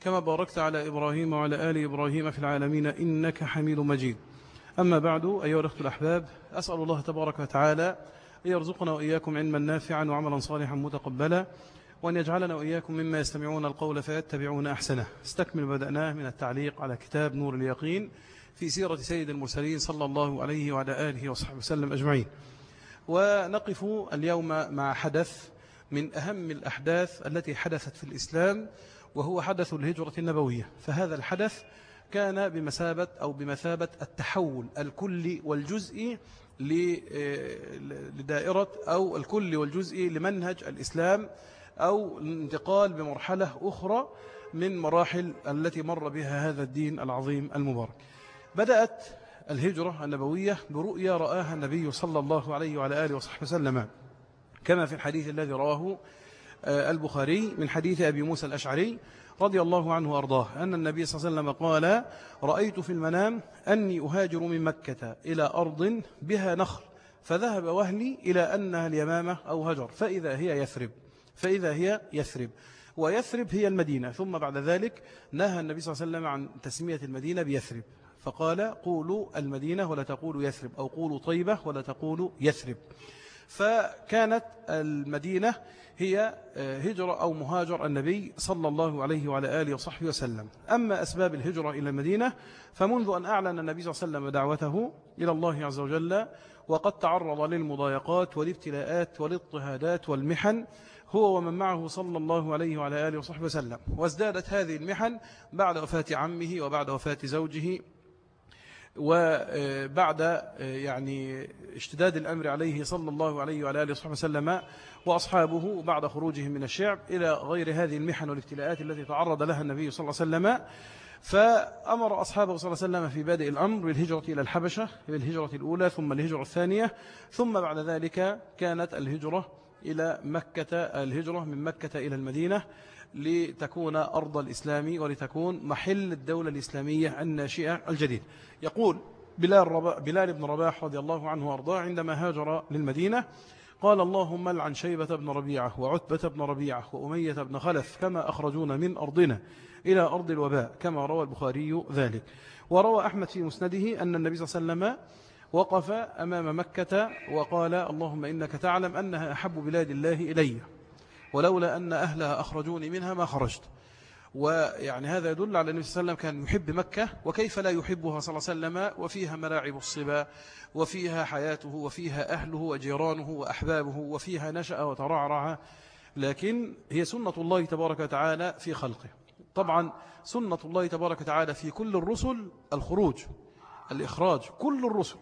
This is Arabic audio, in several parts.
كما باركت على إبراهيم وعلى آل إبراهيم في العالمين إنك حميد مجيد. أما بعد أيها الأخت الأحباب أسأل الله تبارك وتعالى أن يرزقنا وإياكم علما نافعا وعملا صالحا متقبلا وأن يجعلنا وإياكم مما يستمعون القول فيتبعون أحسنه. استكمل بدأناه من التعليق على كتاب نور اليقين في سيرة سيد المرسلين صلى الله عليه وعلى آله وصحبه وسلم أجمعين. ونقف اليوم مع حدث من أهم الأحداث التي حدثت في الإسلام وهو حدث الهجرة النبوية. فهذا الحدث كان بمثابة أو بمثابة التحول الكلي والجزئي لدائرة أو الكل والجزئي لمنهج الإسلام أو الانتقال بمرحلة أخرى من مراحل التي مر بها هذا الدين العظيم المبارك. بدأت الهجرة النبوية برؤيا رآها النبي صلى الله عليه وعلى آله وصحبه وسلم كما في الحديث الذي رواه آه، البخاري من حديث أبي موسى الأشعري رضي الله عنه وأرضاه أن النبي صلى الله عليه وسلم قال رأيت في المنام أني أهاجر من مكة إلى أرض بها نخل فذهب وهلي إلى أنها اليمامة أو هجر فإذا هي يثرب فإذا هي يثرب ويثرب هي المدينة ثم بعد ذلك نهى النبي صلى الله عليه وسلم عن تسمية المدينة بيثرب فقال قولوا المدينة ولا تقولوا يثرب أو قولوا طيبة ولا تقولوا يثرب. فكانت المدينة هي آه، هجرة أو مهاجر النبي صلى الله عليه وعلى آله وصحبه وسلم. أما أسباب الهجرة إلى المدينة فمنذ أن أعلن النبي صلى الله عليه وسلم دعوته إلى الله عز وجل وقد تعرض للمضايقات والابتلاءات والاضطهادات والمحن هو ومن معه صلى الله عليه وعلى آله وصحبه وسلم. وازدادت هذه المحن بعد وفاة عمه وبعد وفاة زوجه وبعد يعني اشتداد الأمر عليه صلى الله عليه وعلى آله وصحبه وسلم وأصحابه بعد خروجهم من الشعب إلى غير هذه المحن والابتلاءات التي تعرض لها النبي صلى الله عليه وسلم. فأمر أصحابه صلى الله عليه وسلم في بادئ الأمر بالهجرة إلى الحبشة بالهجرة الأولى ثم الهجرة الثانية ثم بعد ذلك كانت الهجرة إلى مكة الهجرة من مكة إلى المدينة. لتكون أرض الإسلام ولتكون محل الدولة الإسلامية الناشئة الجديد. يقول بلال, بلال بن رباح رضي الله عنه وأرضاه عندما هاجر للمدينة قال اللهم لعن شيبة بن ربيعة وعتبة بن ربيعة وأمية بن خلف كما أخرجون من أرضنا إلى أرض الوباء كما روى البخاري ذلك وروى أحمد في مسنده أن النبي صلى الله عليه وسلم وقف أمام مكة وقال اللهم إنك تعلم أنها أحب بلاد الله إلي ولولا أن أهلها أخرجوني منها ما خرجت. ويعني هذا يدل على النبي صلى الله عليه وسلم كان يحب مكة وكيف لا يحبها صلى الله عليه وسلم وفيها ملاعب الصبا وفيها حياته وفيها أهله وجيرانه وأحبابه وفيها نشأ وترعرع. لكن هي سنة الله تبارك وتعالى في خلقه. طبعا سنة الله تبارك وتعالى في كل الرسل الخروج الإخراج كل الرسل.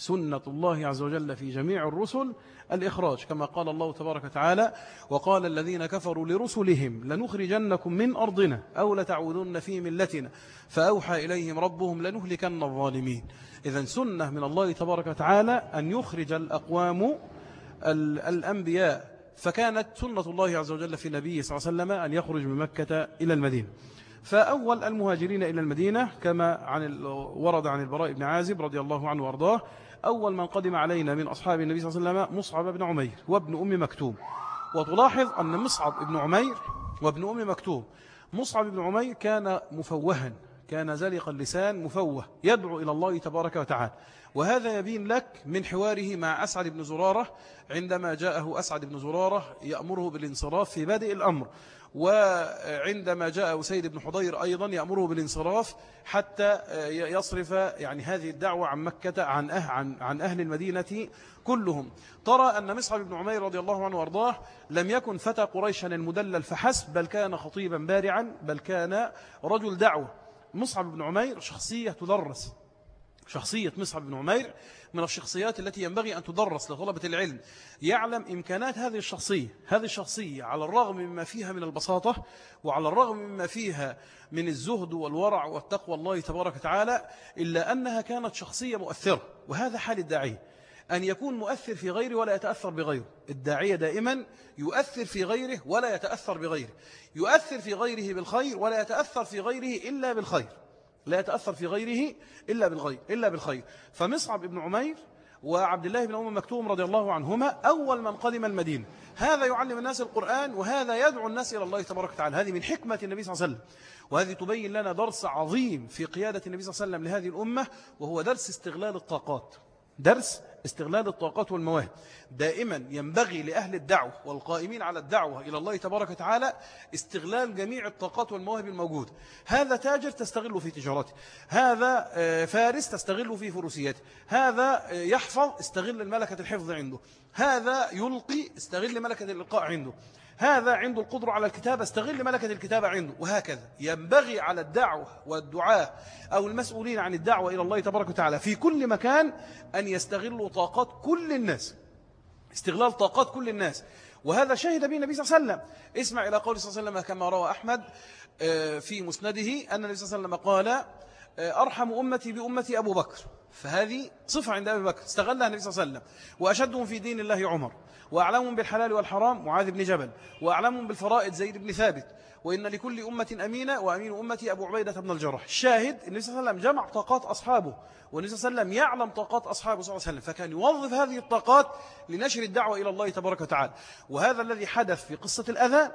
سنة الله عز وجل في جميع الرسل الإخراج كما قال الله تبارك وتعالى وقال الذين كفروا لرسلهم لنخرجنكم من أرضنا أو لتعودن في ملتنا فأوحى إليهم ربهم لنهلكن الظالمين إذا سنة من الله تبارك وتعالى أن يخرج الأقوام الأنبياء. فكانت سنة الله عز وجل في النبي صلى الله عليه وسلم أن يخرج من مكة إلى المدينة. فأول المهاجرين إلى المدينة كما عن ورد عن البراء بن عازب رضي الله عنه وأرضاه أول من قدم علينا من أصحاب النبي صلى الله عليه وسلم مصعب بن عمير وابن أم مكتوم. وتلاحظ أن مصعب بن عمير وابن أم مكتوم مصعب بن عمير كان مفوها كان زلق اللسان مفوه يدعو إلى الله تبارك وتعالى. وهذا يبين لك من حواره مع أسعد بن زرارة عندما جاءه أسعد بن زرارة يأمره بالانصراف في بادئ الأمر. وعندما جاء أسيد بن حضير أيضا يأمره بالانصراف حتى يصرف يعني هذه الدعوة عن مكة عن أهل, عن, عن أهل المدينة كلهم. ترى أن مصعب بن عمير رضي الله عنه وأرضاه لم يكن فتى قريشا المدلل فحسب بل كان خطيبا بارعا بل كان رجل دعوة. مصعب بن عمير شخصية تدرس شخصية مصعب بن عمير من الشخصيات التي ينبغي أن تدرس لطلبة العلم. يعلم إمكانات هذه الشخصية هذه الشخصية على الرغم مما فيها من البساطة وعلى الرغم مما فيها من الزهد والورع والتقوى الله تبارك وتعالى إلا أنها كانت شخصية مؤثرة. وهذا حال الداعية أن يكون مؤثر في غيره ولا يتأثر بغيره. الداعية دائما يؤثر في غيره ولا يتأثر بغيره. يؤثر في غيره بالخير ولا يتأثر في غيره إلا بالخير. لا يتأثر في غيره إلا بالغير إلا بالخير. فمصعب ابن عمير وعبد الله بن أم مكتوم رضي الله عنهما أول من قدم المدينة. هذا يعلم الناس القرآن وهذا يدعو الناس إلى الله تبارك وتعالى. هذه من حكمة النبي صلى الله عليه وسلم. وهذه تبين لنا درس عظيم في قيادة النبي صلى الله عليه وسلم لهذه الأمة وهو درس استغلال الطاقات. درس استغلال الطاقات والمواهب دائما ينبغي لأهل الدعوة والقائمين على الدعوة إلى الله تبارك وتعالى استغلال جميع الطاقات والمواهب الموجودة هذا تاجر تستغل في تجارته. هذا آه، فارس تستغل في فروسيته هذا آه، يحفظ استغل الملكة الحفظ عنده. هذا يلقي استغل ملكة اللقاء عنده. هذا عنده القدرة على الكتابة استغل ملكة الكتابة عنده. وهكذا. ينبغي على الدعوة والدعاة أو المسؤولين عن الدعوة إلى الله تبارك وتعالى في كل مكان أن يستغلوا طاقات كل الناس. استغلال طاقات كل الناس. وهذا شهد به النبي صلى الله عليه وسلم. اسمع إلى قول صلى الله عليه وسلم كما روى أحمد آه، في مسنده أن النبي صلى الله عليه وسلم قال آه، أرحم أمتي بأمتي أبو بكر. فهذه صفة عند أبي بكر. استغلها النبي صلى الله عليه وسلم. وأشدهم في دين الله عمر. وأعلمهم بالحلال والحرام معاذ بن جبل وأعلمهم بالفرائض زيد بن ثابت وإن لكل أمة أمينة وأمين أمتي أبو عبيدة بن الجرح. الشاهد النبي صلى الله عليه وسلم جمع طاقات أصحابه والنبي صلى الله عليه وسلم يعلم طاقات أصحابه صلى الله عليه وسلم فكان يوظف هذه الطاقات لنشر الدعوة إلى الله تبارك وتعالى. وهذا الذي حدث في قصة الأذى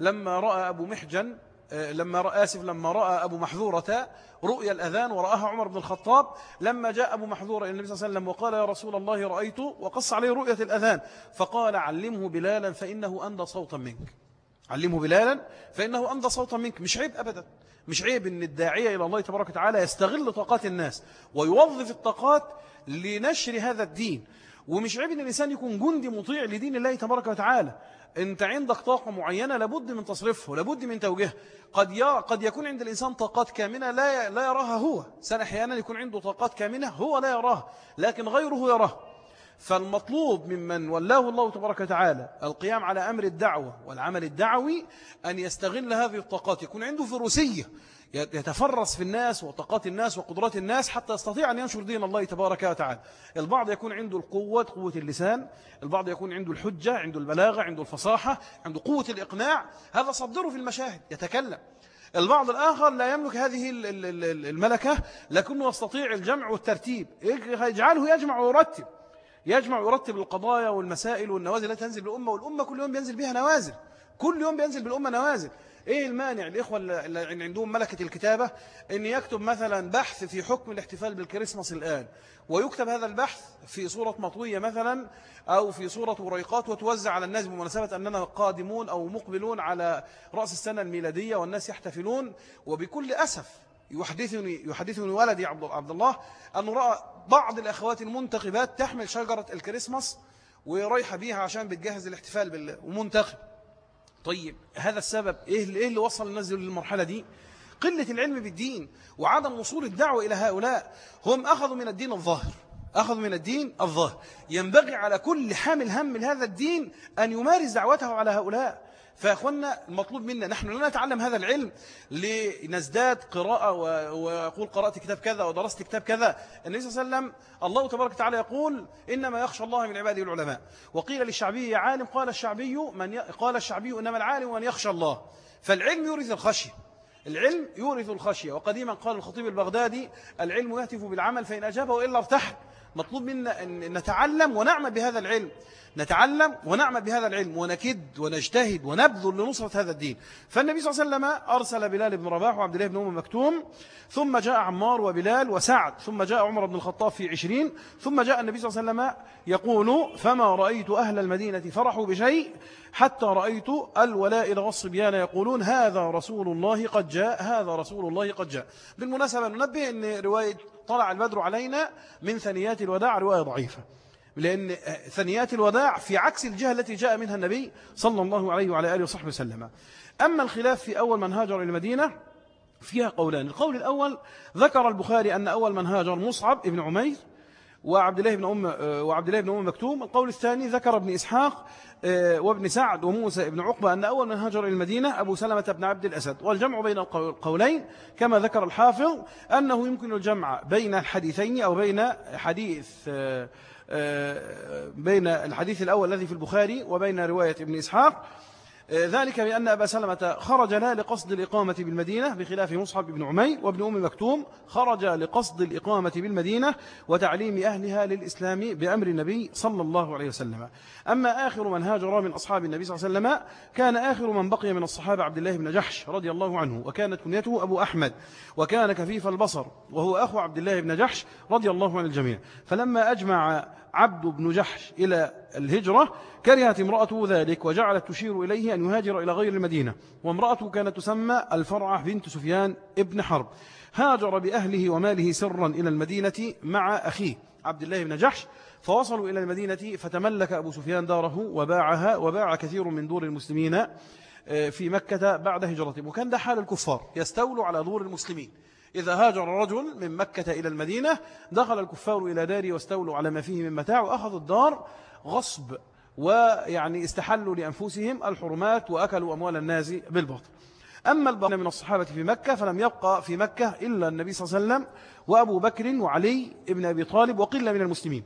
لما رأى أبو محجن لما رأى آسف لما رأى أبو محذورة رؤيا الأذان ورآها عمر بن الخطاب لما جاء أبو محذورة إلى النبي صلى الله عليه وسلم وقال يا رسول الله رأيت وقص عليه رؤية الأذان فقال علمه بلالا فإنه أندى صوتا منك. علمه بلالا فإنه أمضى صوتا منك. مش عيب أبدا. مش عيب أن الداعية إلى الله تبارك وتعالى يستغل طاقات الناس ويوظف الطاقات لنشر هذا الدين. ومش عيب أن الإنسان يكون جندي مطيع لدين الله تبارك وتعالى. أنت عندك طاقة معينة لابد من تصرفه لابد من توجيهه قد يرى قد يكون عند الإنسان طاقات كامنة لا لا يراها هو. سنة أحيانا يكون عنده طاقات كامنة هو لا يراها لكن غيره يراها. فالمطلوب ممن ولاه الله تبارك وتعالى القيام على أمر الدعوة والعمل الدعوي أن يستغل هذه الطاقات. يكون عنده فروسية يتفرس في الناس وطاقات الناس وقدرات الناس حتى يستطيع أن ينشر دين الله تبارك وتعالى. البعض يكون عنده القوة قوة اللسان. البعض يكون عنده الحجة عنده البلاغة عنده الفصاحة عنده قوة الإقناع. هذا صدره في المشاهد يتكلم. البعض الآخر لا يملك هذه الملكة لكنه يستطيع الجمع والترتيب. يجعله يجمع ويرتب. يجمع ويرتب القضايا والمسائل والنوازل. التي تنزل بالأمة والأمة كل يوم بينزل بها نوازل. كل يوم بينزل بالأمة نوازل. إيه المانع الإخوة اللي عندهم ملكة الكتابة أن يكتب مثلا بحث في حكم الاحتفال بالكريسماس الآن ويكتب هذا البحث في صورة مطوية مثلا أو في صورة وريقات وتوزع على الناس بمناسبة أننا قادمون أو مقبلون على رأس السنة الميلادية والناس يحتفلون. وبكل أسف يحدثني, يحدثني ولدي عبد الله أنه رأى بعض الأخوات المنتخبات تحمل شجرة الكريسماس ورايحة بيها عشان بتجهز الاحتفال بال... طيب هذا السبب إيه اللي, إيه اللي وصل الناس للمرحلة دي؟ قلة العلم بالدين وعدم وصول الدعوة إلى هؤلاء هم أخذوا من الدين الظاهر أخذوا من الدين الظاهر. ينبغي على كل حامل هم لهذا الدين أن يمارس دعوته على هؤلاء. فأخوانا المطلوب منا نحن لا نتعلم هذا العلم لنزداد قراءة ويقول قرأت كتاب كذا ودرست كتاب كذا. النبي صلى الله عليه وسلم الله تبارك وتعالى يقول إنما يخشى الله من عباده العلماء. وقيل للشعبي عالم قال الشعبي من ي... قال الشعبي إنما العالم من يخشى الله. فالعلم يورث الخشية. العلم يورث الخشية. وقديما قال الخطيب البغدادي العلم يهتف بالعمل فإن أجابه وإلا ارتحل. مطلوب منا أن نتعلم ونعمل بهذا العلم. نتعلم ونعمل بهذا العلم ونكد ونجتهد ونبذل لنصرة هذا الدين. فالنبي صلى الله عليه وسلم أرسل بلال بن رباح وعبد الله بن أم مكتوم ثم جاء عمار وبلال وسعد ثم جاء عمر بن الخطاب في عشرين ثم جاء النبي صلى الله عليه وسلم يقول فما رأيت أهل المدينة فرحوا بشيء حتى رأيت الولائل والصبيان يقولون هذا رسول الله قد جاء هذا رسول الله قد جاء. بالمناسبة ننبه أن رواية طلع البدر علينا من ثنيات الوداع رواية ضعيفة. لأن ثنيات الوداع في عكس الجهة التي جاء منها النبي صلى الله عليه وعلى آله وصحبه وسلم. أما الخلاف في أول من هاجر إلى المدينة فيها قولان. القول الأول ذكر البخاري أن أول من هاجر مصعب ابن عمير وعبد الله بن أم وعبد الله بن أم مكتوم. القول الثاني ذكر ابن إسحاق آه، وابن سعد وموسى بن عقبة أن أول من هاجر إلى المدينة أبو سلمة بن عبد الأسد. والجمع بين القولين كما ذكر الحافظ أنه يمكن الجمع بين الحديثين أو بين حديث آه، آه، بين الحديث الأول الذي في البخاري وبين رواية ابن إسحاق ذلك بأن أبا سلمة خرج لا لقصد الإقامة بالمدينة بخلاف مصحب بن عمي وابن أم مكتوم خرج لقصد الإقامة بالمدينة وتعليم أهلها للإسلام بأمر النبي صلى الله عليه وسلم. أما آخر من هاجر من أصحاب النبي صلى الله عليه وسلم كان آخر من بقي من الصحابة عبد الله بن جحش رضي الله عنه وكانت كنيته أبو أحمد وكان كفيف البصر وهو أخو عبد الله بن جحش رضي الله عن الجميع. فلما أجمع عبد بن جحش إلى الهجرة كرهت امرأته ذلك وجعلت تشير إليه أن يهاجر إلى غير المدينة. وامرأته كانت تسمى الفرعة بنت سفيان ابن حرب. هاجر بأهله وماله سرا إلى المدينة مع أخيه عبد الله بن جحش فوصلوا إلى المدينة فتملك أبو سفيان داره وباعها وباع كثير من دور المسلمين آه، في مكة بعد هجرتهم وكان ده حال الكفار يستولوا على دور المسلمين. إذا هاجر رجل من مكة إلى المدينة دخل الكفار إلى داره واستولوا على ما فيه من متاع وأخذوا الدار غصب ويعني استحلوا لأنفسهم الحرمات وأكلوا أموال الناس بالباطل. أما الباطل من الصحابة في مكة فلم يبقى في مكة إلا النبي صلى الله عليه وسلم وأبو بكر وعلي ابن أبي طالب وقلة من المسلمين.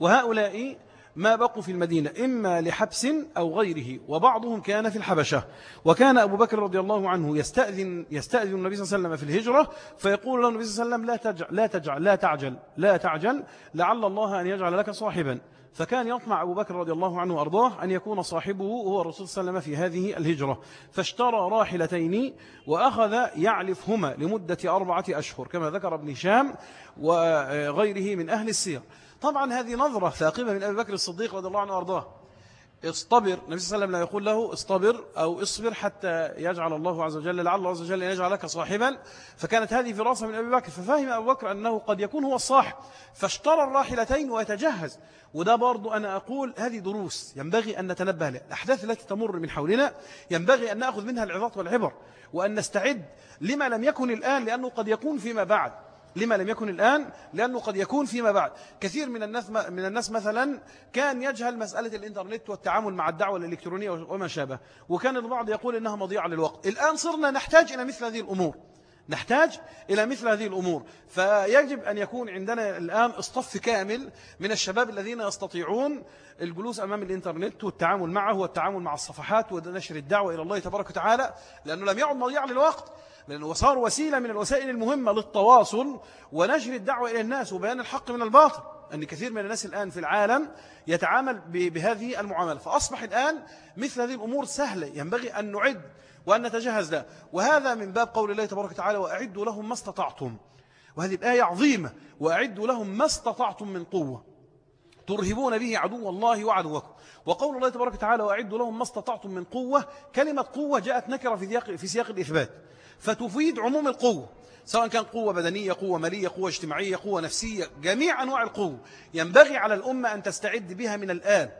وهؤلاء ما بقوا في المدينة إما لحبس أو غيره وبعضهم كان في الحبشة. وكان أبو بكر رضي الله عنه يستأذن, يستأذن النبي صلى الله عليه وسلم في الهجرة فيقول له النبي صلى الله عليه وسلم لا تجعل, لا تجعل, لا تعجل, لا تعجل لعل الله أن يجعل لك صاحبا. فكان يطمع أبو بكر رضي الله عنه وأرضاه أن يكون صاحبه هو الرسول صلى الله عليه وسلم في هذه الهجرة. فاشترى راحلتين وأخذ يعلفهما لمدة أربعة أشهر كما ذكر ابن شام وغيره من أهل السير. طبعا هذه نظرة ثاقبة من أبي بكر الصديق رضي الله عنه وأرضاه. اصطبر النبي صلى الله عليه وسلم لا يقول له اصطبر أو اصبر حتى يجعل الله عز وجل لعل الله عز وجل أن يجعل لك صاحبا. فكانت هذه فراسة من أبي بكر ففهم أبو بكر أنه قد يكون هو الصاحب فاشترى الراحلتين ويتجهز. وده برضو أنا أقول هذه دروس ينبغي أن نتنبه لها. الأحداث التي تمر من حولنا ينبغي أن نأخذ منها العظات والعبر وأن نستعد لما لم يكن الآن لأنه قد يكون فيما بعد. لما لم يكن الآن لأنه قد يكون فيما بعد. كثير من الناس من الناس مثلا كان يجهل مسألة الإنترنت والتعامل مع الدعوة الإلكترونية وما شابه. وكان البعض يقول إنها مضيعة للوقت. الآن صرنا نحتاج إلى مثل هذه الأمور. نحتاج إلى مثل هذه الأمور. فيجب أن يكون عندنا الآن اصطف كامل من الشباب الذين يستطيعون الجلوس أمام الإنترنت والتعامل معه والتعامل مع الصفحات ونشر الدعوة إلى الله تبارك وتعالى لأنه لم يعد مضيعة للوقت. لأنه صار وسيلة من الوسائل المهمة للتواصل ونشر الدعوة إلى الناس وبيان الحق من الباطل أن كثير من الناس الآن في العالم يتعامل بهذه المعاملة. فأصبح الآن مثل هذه الأمور سهلة ينبغي أن نعد وأن نتجهز له وهذا من باب قول الله تبارك وتعالى وأعدوا لهم ما استطعتم. وهذه الآية عظيمة وأعدوا لهم ما استطعتم من قوة. ترهبون به عدو الله وعدوكم. وقول الله تبارك وتعالى وأعدوا لهم ما استطعتم من قوة. كلمة قوة جاءت نكرة في سياق الإثبات. فتفيد عموم القوة سواء كان قوة بدنية قوة مالية قوة اجتماعية قوة نفسية جميع أنواع القوة. ينبغي على الأمة أن تستعد بها من الآن.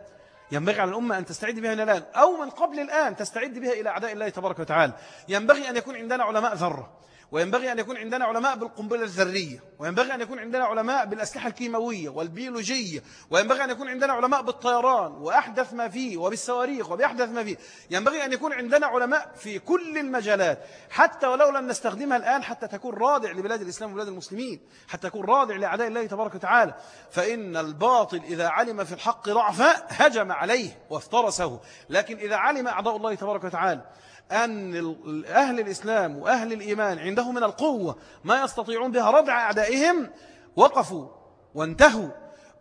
ينبغي على الأمة أن تستعد بها من الآن أو من قبل الآن تستعد بها إلى أعداء الله تبارك وتعالى. ينبغي أن يكون عندنا علماء ذرة. وينبغي أن يكون عندنا علماء بالقنبلة الذرية وينبغي أن يكون عندنا علماء بالأسلحة الكيماوية والبيولوجية وينبغي أن يكون عندنا علماء بالطيران وأحدث ما فيه وبالصواريخ وبأحدث ما فيه. ينبغي أن يكون عندنا علماء في كل المجالات حتى ولو لم نستخدمها الآن حتى تكون رادع لبلاد الإسلام وبلاد المسلمين حتى تكون رادع لأعداء الله تبارك وتعالى. فإن الباطل إذا علم في الحق ضعفا هجم عليه وافترسه. لكن إذا علم أعضاء الله تبارك وتعالى أن أهل الإسلام وأهل الإيمان عندهم من القوة ما يستطيعون بها ردع أعدائهم وقفوا وانتهوا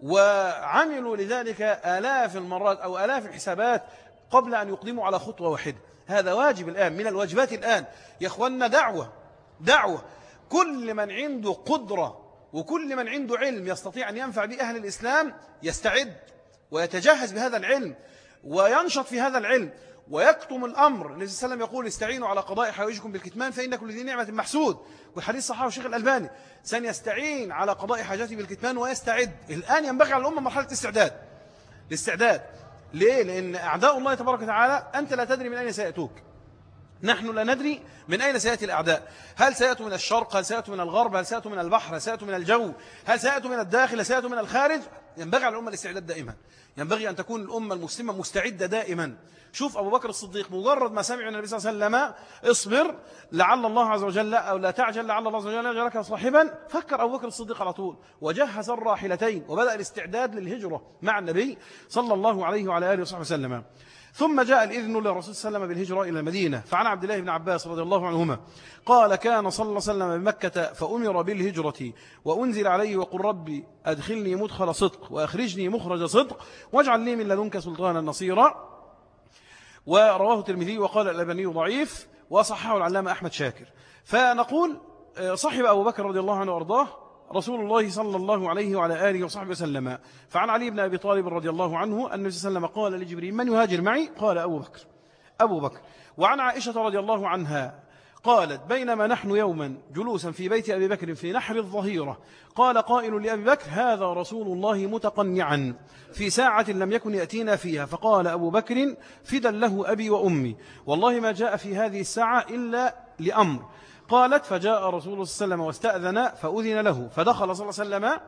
وعملوا لذلك آلاف المرات أو آلاف الحسابات قبل أن يقدموا على خطوة واحدة. هذا واجب الآن من الواجبات الآن. يا أخوانا دعوة دعوة. كل من عنده قدرة وكل من عنده علم يستطيع أن ينفع به أهل الإسلام يستعد ويتجهز بهذا العلم وينشط في هذا العلم. ويكتم الأمر. النبي صلى الله عليه وسلم يقول استعينوا على قضاء حوائجكم بالكتمان فإن كل ذي نعمة محسود. والحديث صححه الشيخ الألباني. سنستعين على قضاء حاجاته بالكتمان ويستعد. الآن ينبغي على الأمة مرحلة استعداد الاستعداد. ليه؟ لأن أعداء الله تبارك وتعالى أنت لا تدري من أين سيأتوك. نحن لا ندري من أين سيأتي الأعداء. هل سيأتوا من الشرق؟ هل سيأتوا من الغرب؟ هل سيأتوا من البحر؟ هل سيأتوا من الجو؟ هل سيأتوا من الداخل؟ هل سيأتوا من الخارج؟ ينبغي على الأمة الاستعداد دائما. ينبغي أن تكون الأمة المسلمة مستعدة دائما. شوف أبو بكر الصديق مجرد ما سمع النبي صلى الله عليه وسلم اصبر لعل الله عز وجل أو لا تعجل لعل الله عز وجل يجعلك صاحبا. فكر أبو بكر الصديق على طول. وجهز الراحلتين وبدأ الاستعداد للهجرة مع النبي صلى الله عليه وعلى آله وصحبه وسلم. ثم جاء الإذن للرسول صلى الله عليه وسلم بالهجرة إلى المدينة. فعن عبد الله بن عباس رضي الله عنهما قال كان صلى الله عليه وسلم بمكة فأمر بالهجرة وأنزل عليه وقل ربي أدخلني مدخل صدق وأخرجني مخرج صدق واجعل لي من لدنك سلطانا نصيرا. ورواه الترمذي وقال الألباني ضعيف وصححه العلامة أحمد شاكر. فنقول آه، صاحب أبو بكر رضي الله عنه وأرضاه رسول الله صلى الله عليه وعلى آله وصحبه وسلم. فعن علي بن أبي طالب رضي الله عنه أن النبي صلى الله عليه وسلم قال لجبريل من يهاجر معي؟ قال أبو بكر. أبو بكر. وعن عائشة رضي الله عنها قالت بينما نحن يوما جلوسا في بيت أبي بكر في نحر الظهيرة قال قائل لأبي بكر هذا رسول الله متقنعا في ساعة لم يكن يأتينا فيها. فقال أبو بكر فدا له أبي وأمي. والله ما جاء في هذه الساعة إلا لأمر. قالت فجاء رسول الله صلى الله عليه وسلم واستأذن فأذن له. فدخل صلى الله عليه وسلم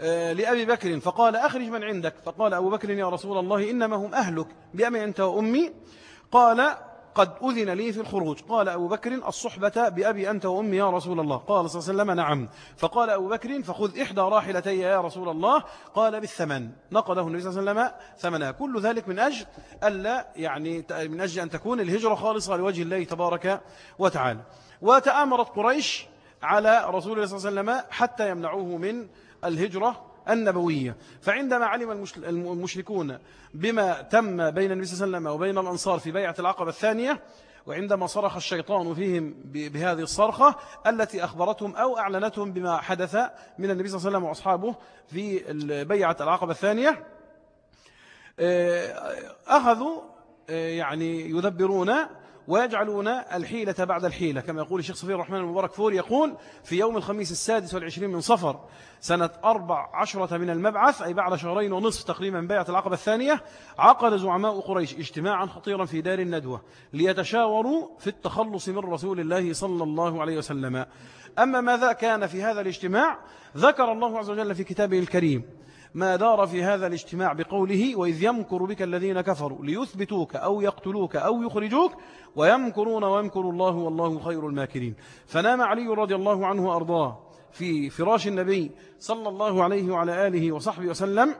آه، لأبي بكر. فقال أخرج من عندك. فقال أبو بكر يا رسول الله إنما هم أهلك بأمي أنت وأمي. قال قد أذن لي في الخروج. قال أبو بكر الصحبة بأبي أنت وأمي يا رسول الله. قال صلى الله عليه وسلم نعم. فقال أبو بكر فخذ إحدى راحلتي يا رسول الله. قال بالثمن. نقده النبي صلى الله عليه وسلم ثمنها. كل ذلك من أجل ألا يعني من أجل أن تكون الهجرة خالصة لوجه الله تبارك وتعالى. وتآمرت قريش على رسول الله صلى الله عليه وسلم حتى يمنعوه من الهجرة. النبوية. فعندما علم المشركون بما تم بين النبي صلى الله عليه وسلم وبين الأنصار في بيعة العقبة الثانية وعندما صرخ الشيطان فيهم بهذه الصرخة التي أخبرتهم أو أعلنتهم بما حدث من النبي صلى الله عليه وسلم وأصحابه في بيعة العقبة الثانية آه، أخذوا آه، يعني يدبرون ويجعلون الحيلة بعد الحيلة. كما يقول الشيخ صفير الرحمن المبارك فور يقول في يوم الخميس السادس والعشرين من صفر سنة أربع عشرة من المبعث أي بعد شهرين ونصف تقريبا بيعة العقبة الثانية عقد زعماء قريش اجتماعا خطيرا في دار الندوة ليتشاوروا في التخلص من رسول الله صلى الله عليه وسلم. أما ماذا كان في هذا الاجتماع؟ ذكر الله عز وجل في كتابه الكريم ما دار في هذا الاجتماع بقوله وإذ يمكر بك الذين كفروا ليثبتوك أو يقتلوك أو يخرجوك ويمكرون ويمكر الله والله خير الماكرين. فنام علي رضي الله عنه وأرضاه في فراش النبي صلى الله عليه وعلى آله وصحبه وسلم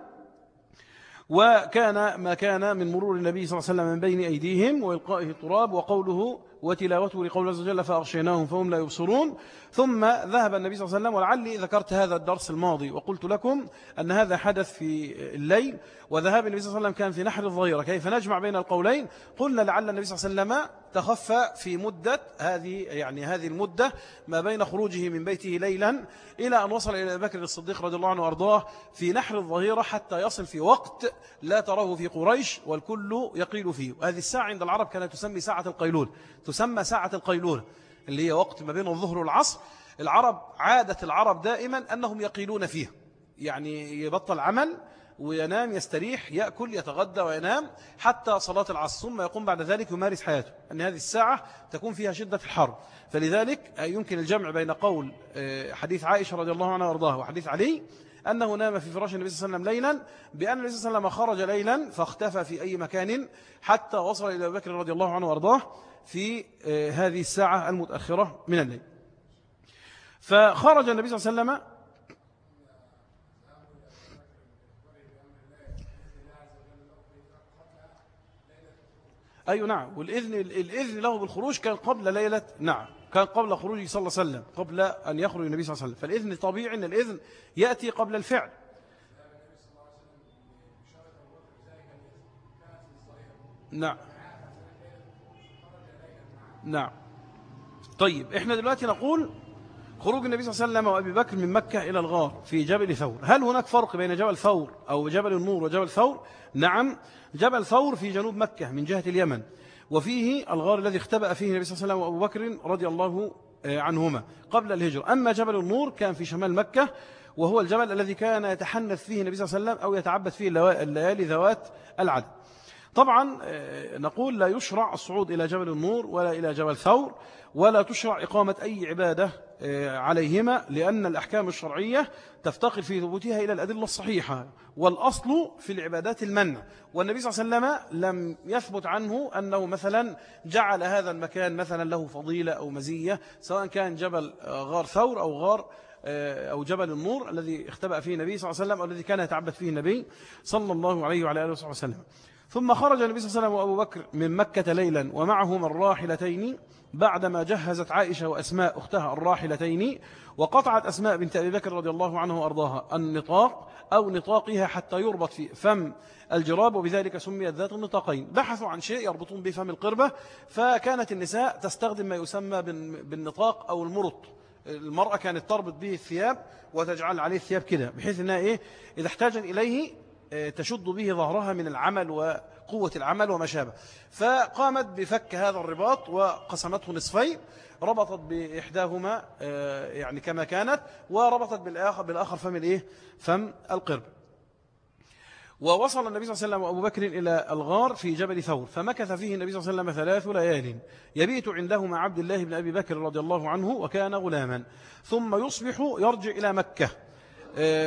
وكان ما كان من مرور النبي صلى الله عليه وسلم من بين أيديهم وإلقائه التراب وقوله وتلاوته لقول عز وجل فأغشيناهم فهم لا يبصرون. ثم ذهب النبي صلى الله عليه وسلم ولعلي ذكرت هذا الدرس الماضي وقلت لكم أن هذا حدث في الليل وذهاب النبي صلى الله عليه وسلم كان في نحر الظهيرة. كيف نجمع بين القولين؟ قلنا لعل النبي صلى الله عليه وسلم تخفى في مدة هذه يعني هذه المدة ما بين خروجه من بيته ليلا إلى أن وصل إلى بكر الصديق رضي الله عنه وأرضاه في نحر الظهيرة حتى يصل في وقت لا تراه في قريش والكل يقيل فيه. وهذه الساعة عند العرب كانت تسمي ساعة القيلول تسمى ساعة القيلول. اللي هي وقت ما بين الظهر والعصر العرب عادة العرب دائما أنهم يقيلون فيه يعني يبطل عمل وينام يستريح يأكل يتغدى وينام حتى صلاة العصر. ثم يقوم بعد ذلك يمارس حياته. أن هذه الساعة تكون فيها شدة الحر. فلذلك يمكن الجمع بين قول آه، حديث عائشة رضي الله عنها وارضاه وحديث علي أنه نام في فراش النبي صلى الله عليه وسلم ليلا بأن النبي صلى الله عليه وسلم خرج ليلا فاختفى في أي مكان حتى وصل إلى بكر رضي الله عنه وأرضاه. في آه، هذه الساعة المتأخرة من الليل. فخرج النبي صلى الله عليه وسلم أي أيوة نعم. والإذن الإذن له بالخروج كان قبل ليلة نعم. كان قبل خروجه صلى الله عليه وسلم قبل أن يخرج النبي صلى الله عليه وسلم. فالإذن طبيعي أن الإذن يأتي قبل الفعل. نعم. نعم. طيب إحنا دلوقتي نقول خروج النبي صلى الله عليه وسلم وأبي بكر من مكة إلى الغار في جبل ثور. هل هناك فرق بين جبل ثور أو جبل النور وجبل ثور؟ نعم جبل ثور في جنوب مكة من جهة اليمن وفيه الغار الذي اختبأ فيه النبي صلى الله عليه وسلم وأبو بكر رضي الله آه، عنهما قبل الهجرة. أما جبل النور كان في شمال مكة وهو الجبل الذي كان يتحنث فيه النبي صلى الله عليه وسلم أو يتعبد فيه الليالي ذوات العدد. طبعا آه، نقول لا يشرع الصعود إلى جبل النور ولا إلى جبل ثور ولا تشرع إقامة أي عبادة آه، عليهما لأن الأحكام الشرعية تفتقر في ثبوتها إلى الأدلة الصحيحة والأصل في العبادات المنع والنبي صلى الله عليه وسلم لم يثبت عنه أنه مثلا جعل هذا المكان مثلا له فضيلة أو مزية سواء كان جبل آه، غار ثور أو غار أو جبل النور الذي اختبأ فيه النبي صلى الله عليه وسلم أو الذي كان يتعبد فيه النبي صلى الله عليه وعلى آله وصحبه وسلم. ثم خرج النبي صلى الله عليه وسلم وأبو بكر من مكة ليلا ومعهما الراحلتين بعدما جهزت عائشة وأسماء أختها الراحلتين وقطعت أسماء بنت أبي بكر رضي الله عنه وأرضاها النطاق أو نطاقها حتى يربط في فم الجراب وبذلك سميت ذات النطاقين. بحثوا عن شيء يربطون به فم القربة فكانت النساء تستخدم ما يسمى بالنطاق أو المرط. المرأة كانت تربط به الثياب وتجعل عليه الثياب كده بحيث أنها إيه؟ إذا احتاج إليه تشد به ظهرها من العمل وقوة العمل وما شابه فقامت بفك هذا الرباط وقسمته نصفين ربطت بإحداهما آه، يعني كما كانت وربطت بالآخر, بالآخر فم الإيه؟ فم القرب. ووصل النبي صلى الله عليه وسلم وأبو بكر إلى الغار في جبل ثور فمكث فيه النبي صلى الله عليه وسلم ثلاث ليال. يبيت عنده مع عبد الله بن أبي بكر رضي الله عنه وكان غلاما ثم يصبح يرجع إلى مكة. آه،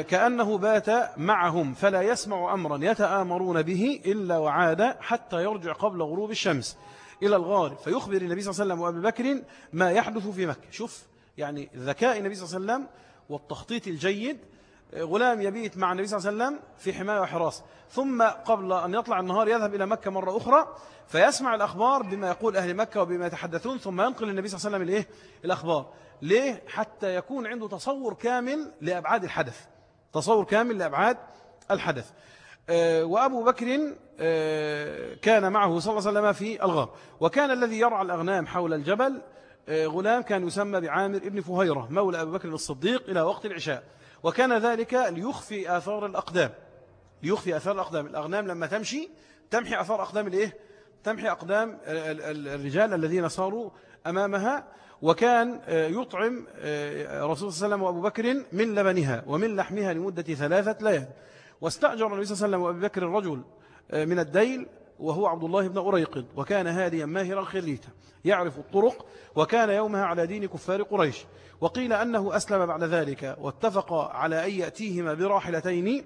كأنه بات معهم فلا يسمع أمرا يتآمرون به إلا وعاد حتى يرجع قبل غروب الشمس إلى الغار. فيخبر النبي صلى الله عليه وسلم وأبي بكر ما يحدث في مكة. شوف يعني ذكاء النبي صلى الله عليه وسلم والتخطيط الجيد آه، غلام يبيت مع النبي صلى الله عليه وسلم في حماية وحراسة ثم قبل أن يطلع النهار يذهب إلى مكة مرة أخرى فيسمع الأخبار بما يقول أهل مكة وبما يتحدثون ثم ينقل النبي صلى الله عليه وسلم الإيه؟ الأخبار. ليه؟ حتى يكون عنده تصور كامل لأبعاد الحدث. تصور كامل لأبعاد الحدث. آه، وأبو بكر آه، كان معه صلى الله عليه وسلم في الغار. وكان الذي يرعى الأغنام حول الجبل آه، غلام كان يسمى بعامر ابن فهيرة مولى أبو بكر الصديق إلى وقت العشاء. وكان ذلك ليخفي آثار الأقدام. ليخفي آثار الأقدام. الأغنام لما تمشي تمحي آثار أقدام الإيه؟ تمحي أقدام الرجال الذين صاروا أمامها. وكان آه، يطعم آه، رسول صلى الله عليه وسلم وأبو بكر من لبنها ومن لحمها لمدة ثلاثة ليال. واستأجر النبي صلى الله عليه وسلم وأبو بكر الرجل آه، من الديل وهو عبد الله بن أريقد وكان هاديا ماهرا خريتا يعرف الطرق وكان يومها على دين كفار قريش. وقيل أنه أسلم بعد ذلك واتفق على أن يأتيهما براحلتين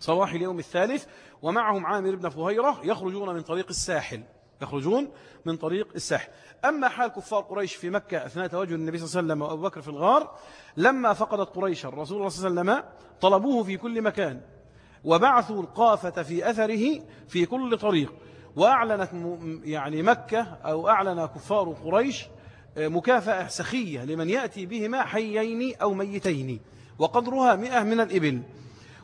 صباح اليوم الثالث ومعهم عامر بن فهيرة يخرجون من طريق الساحل يخرجون من طريق الساحل. أما حال كفار قريش في مكة أثناء تواجد النبي صلى الله عليه وسلم وأبو بكر في الغار لما فقدت قريش الرسول صلى الله عليه وسلم طلبوه في كل مكان. وبعثوا القافة في أثره في كل طريق. وأعلنت يعني مكة أو أعلن كفار قريش آه، مكافأة سخية لمن يأتي بهما حيين أو ميتين وقدرها مئة من الإبل.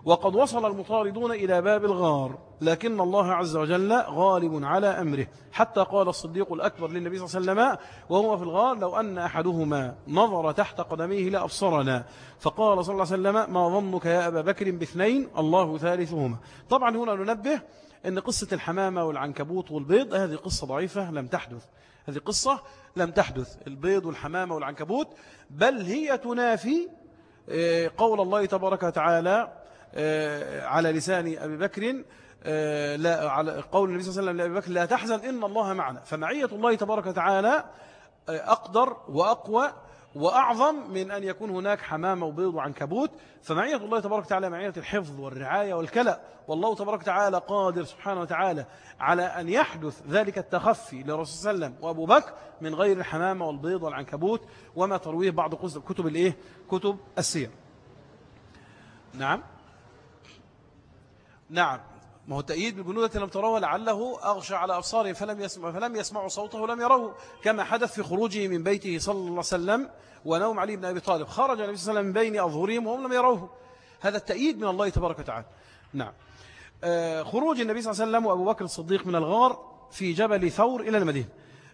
وقد وصل المطاردون إلى باب الغار لكن الله عز وجل غالب على أمره. حتى قال الصديق الأكبر للنبي صلى الله عليه وسلم وهو في الغار لو أن أحدهما نظر تحت قدميه لأبصرنا. فقال صلى الله عليه وسلم ما ظنك يا أبا بكر باثنين؟ الله ثالثهما. طبعا هنا ننبه أن قصة الحمامة والعنكبوت والبيض هذه قصة ضعيفة لم تحدث. هذه قصة لم تحدث البيض والحمامة والعنكبوت بل هي تنافي آه، قول الله تبارك وتعالى على لسان أبي بكر آه، لا على قول النبي صلى الله عليه وسلم لأبي بكر لا تحزن إن الله معنا. فمعية الله تبارك وتعالى آه، أقدر وأقوى وأعظم من أن يكون هناك حمامة وبيض وعنكبوت. فمعية الله تبارك وتعالى معية الحفظ والرعاية والكلأ والله تبارك وتعالى قادر سبحانه وتعالى على أن يحدث ذلك التخفي لرسول صلى الله عليه وسلم وأبو بكر من غير الحمامة والبيض والعنكبوت وما ترويه بعض كتب الإيه؟ كتب السير. نعم. نعم. ما هو التأييد بالجنود لم تروه لعله أغشى على أبصارهم فلم, يسمع فلم يسمعوا صوته ولم يروه كما حدث في خروجه من بيته صلى الله عليه وسلم ونوم علي بن أبي طالب. خرج النبي صلى الله عليه وسلم من بين أظهرهم وهم لم يروه. هذا التأييد من الله تبارك وتعالى. نعم. آه، خروج النبي صلى الله عليه وسلم وأبو بكر الصديق من الغار في جبل ثور إلى المدينة.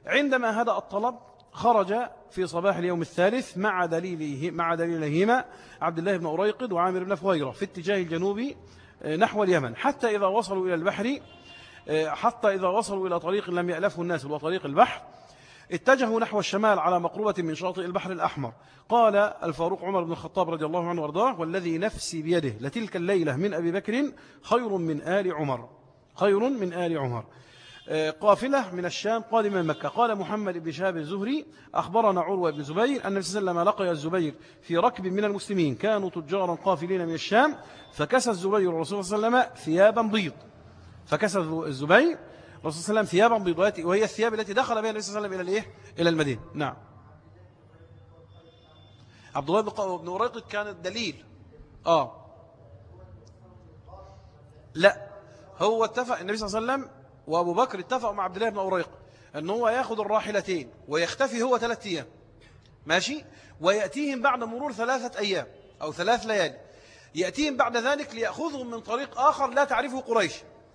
عندما هدأ الطلب خرج في صباح اليوم الثالث مع دليله مع دليلهما عبد الله بن أريقد وعامر بن فويرة في اتجاه الجنوبي نحو اليمن. حتى إذا وصلوا إلى البحر آه، حتى إذا وصلوا إلى طريق لم يألفه الناس وطريق البحر اتجهوا نحو الشمال على مقربة من شاطئ البحر الأحمر. قال الفاروق عمر بن الخطاب رضي الله عنه وارضاه والذي نفسي بيده لتلك الليلة من أبي بكر خير من آل عمر. خير من آل عمر. آه، قافلة من الشام قادمة من مكة. قال محمد بن شهاب الزهري أخبرنا عروة بن زبير أن النبي وسلم لقي الزبير في ركب من المسلمين. كانوا تجارا قافلين من الشام فكسى الزبير الرسول صلى الله عليه وسلم ثيابا بيض. فكسى الزبير الرسول صلى الله عليه وسلم ثيابا بيضات وهي الثياب التي دخل بها النبي صلى الله عليه وسلم إلى الإيه؟ إلى المدينة. نعم. عبد الله بن وريقط كان الدليل. آه. لا. هو اتفق النبي صلى الله عليه وسلم وأبو بكر اتفق مع عبد الله بن أوريق أن هو يأخذ الراحلتين ويختفي هو ثلاثة أيام. ماشي؟ ويأتيهم بعد مرور ثلاثة أيام أو ثلاث ليالي. يأتيهم بعد ذلك ليأخذهم من طريق آخر لا تعرفه قريش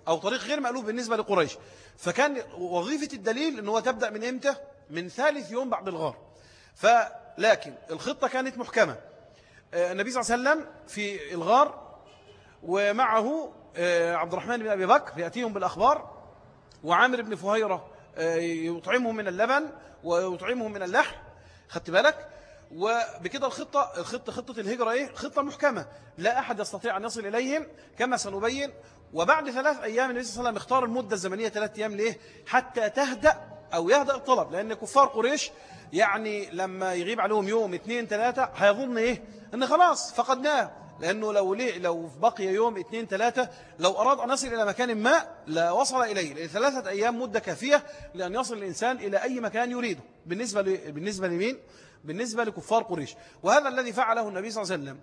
أو طريق غير مألوف بالنسبة لقريش. فكان وظيفة الدليل أنه تبدأ من إمتى؟ من ثالث يوم بعد الغار. فلكن الخطة كانت محكمة. آه، النبي صلى الله عليه وسلم في الغار ومعه آه، عبد الرحمن بن أبي بكر. يأتيهم بالأخبار وعامر بن فهيرة آه، يطعمهم من اللبن ويطعمهم من اللحم خدت بالك؟ وبكده الخطة الخطة خطة الهجرة إيه؟ خطة محكمة. لا أحد يستطيع أن يصل إليهم كما سنبين. وبعد ثلاث أيام النبي صلى الله عليه وسلم اختار المدة الزمنية ثلاث أيام ليه؟ حتى تهدأ أو يهدأ الطلب لأن كفار قريش يعني لما يغيب عليهم يوم اثنين ثلاثة هيظن إيه؟ أن خلاص فقدناه. لأنه لو ليه لو بقي يوم اثنين ثلاثة لو أراد أن يصل إلى مكان ما لا وصل إليه لأن ثلاثة أيام مدة كافية لأن يصل الإنسان إلى أي مكان يريده. بالنسبة بالنسبة لمين؟ بالنسبة لكفار قريش. وهذا الذي فعله النبي صلى الله عليه وسلم.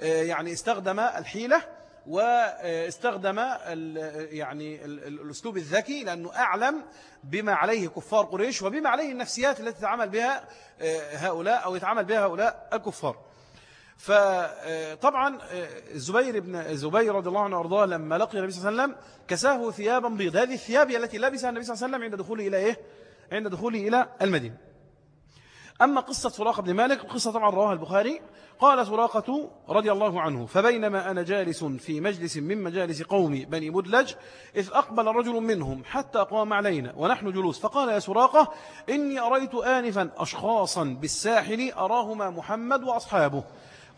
آه، يعني استخدم الحيلة واستخدم يعني الأسلوب الذكي لأنه أعلم بما عليه كفار قريش وبما عليه النفسيات التي تتعامل بها آه، هؤلاء أو يتعامل بها هؤلاء الكفار. فطبعا آه، الزبير بن الزبير رضي الله عنه وأرضاه لما لقي النبي صلى الله عليه وسلم كساه ثيابا بيض. هذه الثياب التي لبسها النبي صلى الله عليه وسلم عند دخوله إلى إيه؟ عند دخوله إلى المدينة. أما قصة سراقة بن مالك القصة طبعا رواها البخاري. قال سراقة رضي الله عنه فبينما أنا جالس في مجلس من مجالس قوم بني مدلج إذ أقبل رجل منهم حتى قام علينا ونحن جلوس. فقال يا سراقة إني أريت آنفا أشخاصا بالساحل أراهما محمد وأصحابه.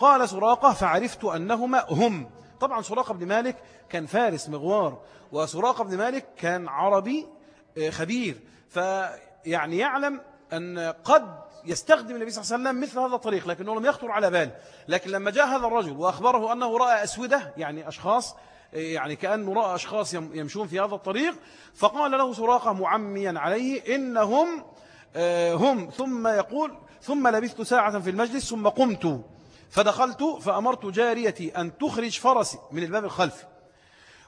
قال سراقة فعرفت أنهما هم. طبعا سراقة بن مالك كان فارس مغوار وسراقة بن مالك كان عربي آه، خبير. فيعني يعلم أن قد يستخدم النبي صلى الله عليه وسلم مثل هذا الطريق لكنه لم يخطر على باله لكن لما جاء هذا الرجل وأخبره أنه رأى أسودة يعني أشخاص آه، يعني كأنه رأى أشخاص يمشون في هذا الطريق فقال له سراقة معميا عليه إنهم آه، هم. ثم يقول ثم لبثت ساعة في المجلس ثم قمت. فدخلت فأمرت جاريتي أن تخرج فرسي من الباب الخلفي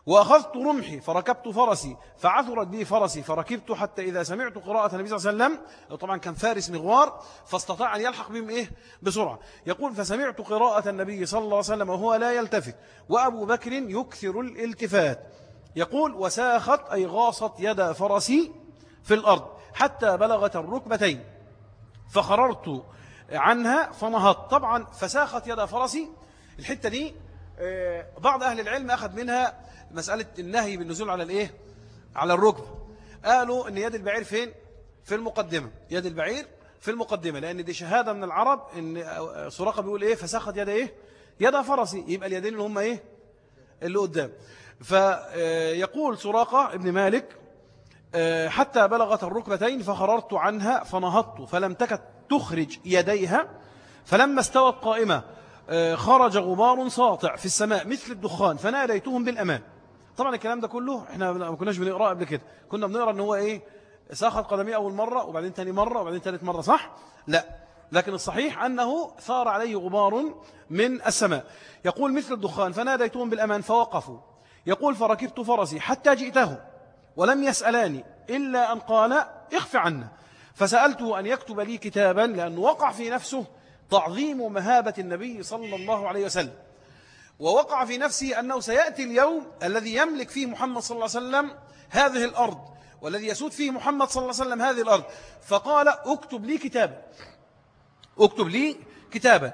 وأخذت رمحي فركبت فرسي فعثرت بي فرسي فركبت حتى إذا سمعت قراءة النبي صلى الله عليه وسلم طبعا كان فارس مغوار فاستطاع أن يلحق بهم إيه؟ بسرعة. يقول فسمعت قراءة النبي صلى الله عليه وسلم وهو لا يلتفت وأبو بكر يكثر الالتفات. يقول وساخت أي غاصت يد فرسي في الأرض حتى بلغت الركبتين فخررت عنها فنهضت طبعا فساخت يد فرسي. الحتة دي آه، بعض أهل العلم أخذ منها مسألة النهي بالنزول على الإيه؟ على الركب. قالوا أن يد البعير فين؟ في المقدمة. يد البعير في المقدمة. لأن دي شهادة من العرب أن سراقة بيقول إيه؟ فساخت يد إيه؟ يد فرسي. يبقى اليدين اللي هم إيه؟ اللي قدام. فيقول سراقة ابن مالك آه، حتى بلغت الركبتين فخررت عنها فنهضت. فلم تكت تخرج يديها فلما استوت قائمة آه، خرج غبار ساطع في السماء مثل الدخان فناديتهم بالأمان. طبعا الكلام ده كله إحنا ما كناش بنقرأ قبل كده. كنا بنقرأ إن هو إيه؟ ساخت قدمي أول مرة وبعدين تاني مرة وبعدين ثالث مرة صح؟ لا. لكن الصحيح أنه ثار عليه غبار من السماء. يقول مثل الدخان فناديتهم بالأمان فوقفوا. يقول فركبت فرسي حتى جئته ولم يسألاني إلا أن قال اخف عنا. فسألته أن يكتب لي كتابا لأنه وقع في نفسه تعظيم مهابة النبي صلى الله عليه وسلم. ووقع في نفسه أنه سيأتي اليوم الذي يملك فيه محمد صلى الله عليه وسلم هذه الأرض والذي يسود فيه محمد صلى الله عليه وسلم هذه الأرض. فقال اكتب لي كتابا. اكتب لي كتابا.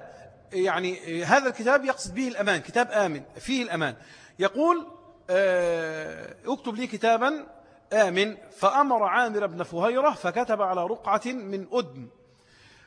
يعني هذا الكتاب يقصد به الأمان كتاب آمن فيه الأمان. يقول آه، اكتب لي كتابا آمن فأمر عامر بن فهيرة فكتب على رقعة من أدم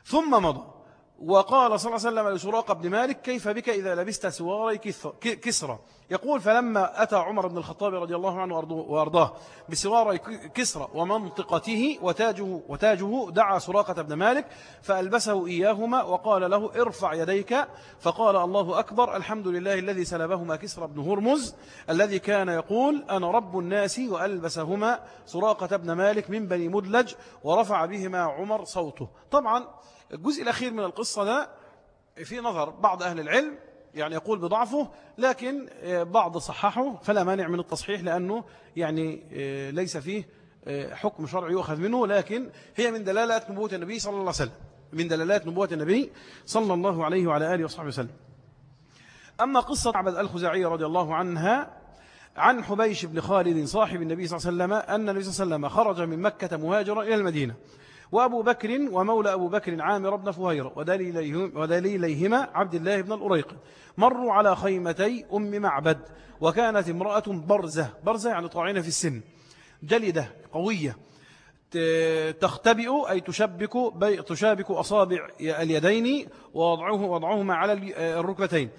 ثم مضى. وقال صلى الله عليه وسلم لسراق بن مالك كيف بك إذا لبست سواري كسرى؟ يقول فلما أتى عمر بن الخطاب رضي الله عنه وأرضاه بسواري كسرى ومنطقته وتاجه, وتاجه دعا سراقة بن مالك فألبسه إياهما وقال له ارفع يديك فقال الله أكبر الحمد لله الذي سلبهما كسرى بن هرمز الذي كان يقول أنا رب الناس وألبسهما سراقة بن مالك من بني مدلج ورفع بهما عمر صوته. طبعا الجزء الأخير من القصة ده في نظر بعض أهل العلم يعني يقول بضعفه لكن آه، بعض صححه فلا مانع من التصحيح لأنه يعني آه، ليس فيه آه، حكم شرعي يؤخذ منه لكن هي من دلالات نبوة النبي صلى الله عليه وسلم. من دلالات نبوة النبي صلى الله عليه وعلى آله وصحبه وسلم. أما قصة عبد الخزاعية رضي الله عنها عن حبيش بن خالد صاحب النبي صلى الله عليه وسلم أن النبي صلى الله عليه وسلم خرج من مكة مهاجرا إلى المدينة. وأبو بكر ومولى أبو بكر عامر بن فهيرة ودليليهما عبد الله بن الأريق. مروا على خيمتي أم معبد وكانت امرأة برزة برزة يعني طاعنة في السن. جلدة قوية. تختبئ أي تشبك, تشابك أصابع اليدين ووضعه وضعهما على الركبتين.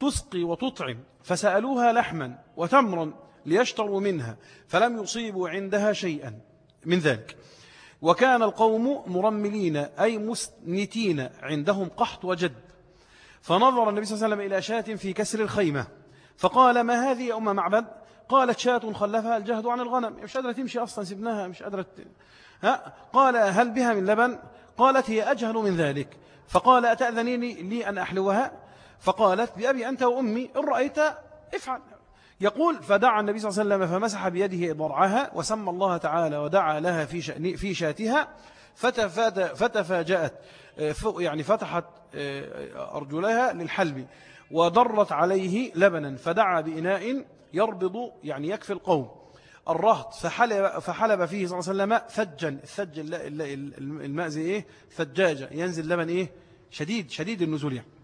تسقي وتطعم فسألوها لحما وتمرا ليشتروا منها فلم يصيبوا عندها شيئا. من ذلك. وكان القوم مرملين أي مسنتين عندهم قحط وجد. فنظر النبي صلى الله عليه وسلم إلى شاة في كسر الخيمة. فقال ما هذه يا أم معبد؟ قالت شاة خلفها الجهد عن الغنم. مش قادرة تمشي أصلا سبناها مش قادرة ها؟ قال هل بها من لبن؟ قالت هي أجهل من ذلك. فقال أتأذنيني لي أن أحلوها؟ فقالت بأبي أنت وأمي إن رأيت افعل. يقول فدعا النبي صلى الله عليه وسلم فمسح بيده ضرعها وسمى الله تعالى ودعا لها في شأن في شاتها فتفاجأت يعني فتحت آه، أرجلها للحلب وضرت عليه لبنا فدعا بإناء يربض يعني يكفي القوم. الرهط فحلب, فحلب فيه صلى الله عليه وسلم ثجا الثج الماء زي إيه؟ ثجاجة ينزل لبن إيه؟ شديد شديد النزول يعني.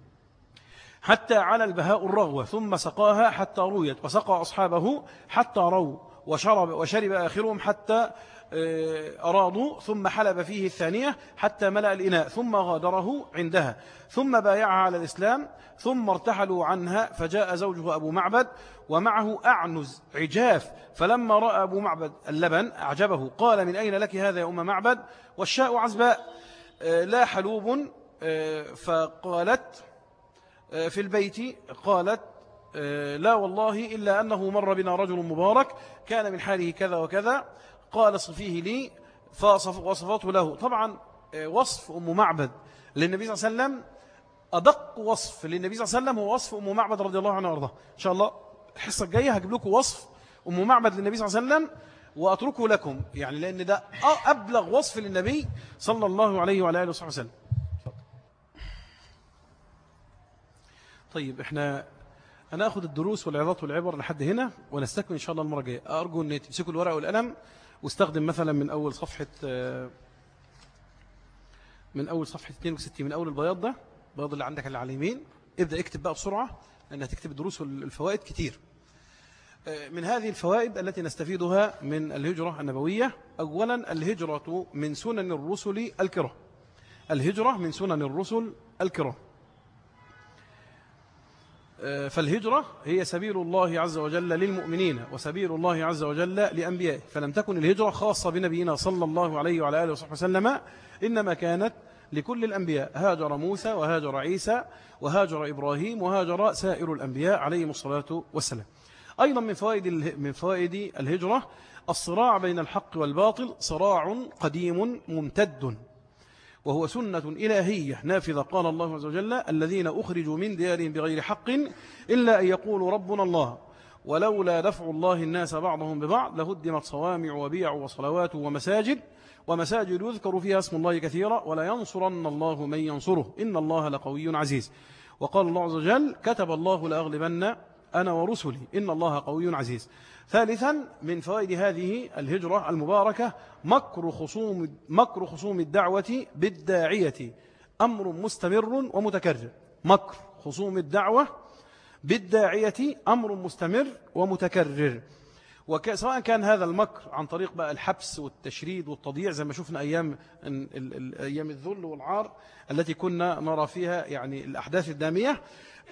حتى على البهاء الرغوة ثم سقاها حتى رويت وسقى أصحابه حتى رو وشرب, وشرب آخرهم حتى آه، أرادوا ثم حلب فيه الثانية حتى ملأ الإناء ثم غادره عندها ثم بايعها على الإسلام ثم ارتحلوا عنها فجاء زوجه أبو معبد ومعه أعنز عجاف فلما رأى أبو معبد اللبن أعجبه قال من أين لك هذا يا أم معبد؟ والشاء عزباء آه، لا حلوب آه، فقالت في البيت قالت آه، لا والله إلا أنه مر بنا رجل مبارك كان من حاله كذا وكذا قال صفيه لي فوصفته له. طبعا آه، وصف أم معبد للنبي صلى الله عليه وسلم أدق وصف للنبي صلى الله عليه وسلم هو وصف أم معبد رضي الله عنها وارضاه إن شاء الله الحصة الجاية هجيب لكم وصف أم معبد للنبي صلى الله عليه وسلم وأتركه لكم. يعني لأن ده أبلغ وصف للنبي صلى الله عليه وعلى آله وصحبه وسلم. طيب إحنا أنا اخذ الدروس والعظات والعبر لحد هنا ونستكمل إن شاء الله المرة الجاية. أرجو إن تمسكوا الورقة والقلم واستخدم مثلا من أول صفحة من أول صفحة 62 من أول البياض ده البياض اللي عندك اللي على اليمين. ابدأ اكتب بقى بسرعة لأن هتكتب الدروس والفوائد كتير. من هذه الفوائد التي نستفيدها من الهجرة النبوية أولا الهجرة من سنن الرسل الكرام الهجرة من سنن الرسل الكرام آه، فالهجرة هي سبيل الله عز وجل للمؤمنين وسبيل الله عز وجل لأنبيائه. فلم تكن الهجرة خاصة بنبينا صلى الله عليه وعلى آله وصحبه وسلم إنما كانت لكل الأنبياء. هاجر موسى وهاجر عيسى وهاجر إبراهيم وهاجر سائر الأنبياء عليهم الصلاة والسلام. أيضا من فوائد من فوائد الهجرة الصراع بين الحق والباطل صراع قديم ممتد. وهو سنة إلهية نافذة. قال الله عز وجل الذين أخرجوا من ديارهم بغير حق إلا أن يقولوا ربنا الله. ولولا دفع الله الناس بعضهم ببعض لهدمت صوامع وبيع وصلوات ومساجد. ومساجد يذكر فيها اسم الله كثيرا ولا ينصرن الله من ينصره. إن الله لقوي عزيز. وقال الله عز وجل كتب الله لأغلبن أنا ورسلي. إن الله قوي عزيز. ثالثا من فوائد هذه الهجرة المباركة مكر خصوم, مكر خصوم الدعوة بالداعية. أمر مستمر ومتكرر. مكر خصوم الدعوة بالداعية أمر مستمر ومتكرر. وسواء كان هذا المكر عن طريق بقى الحبس والتشريد والتضييع زي ما شفنا أيام, أيام الذل والعار التي كنا نرى فيها يعني الأحداث الدامية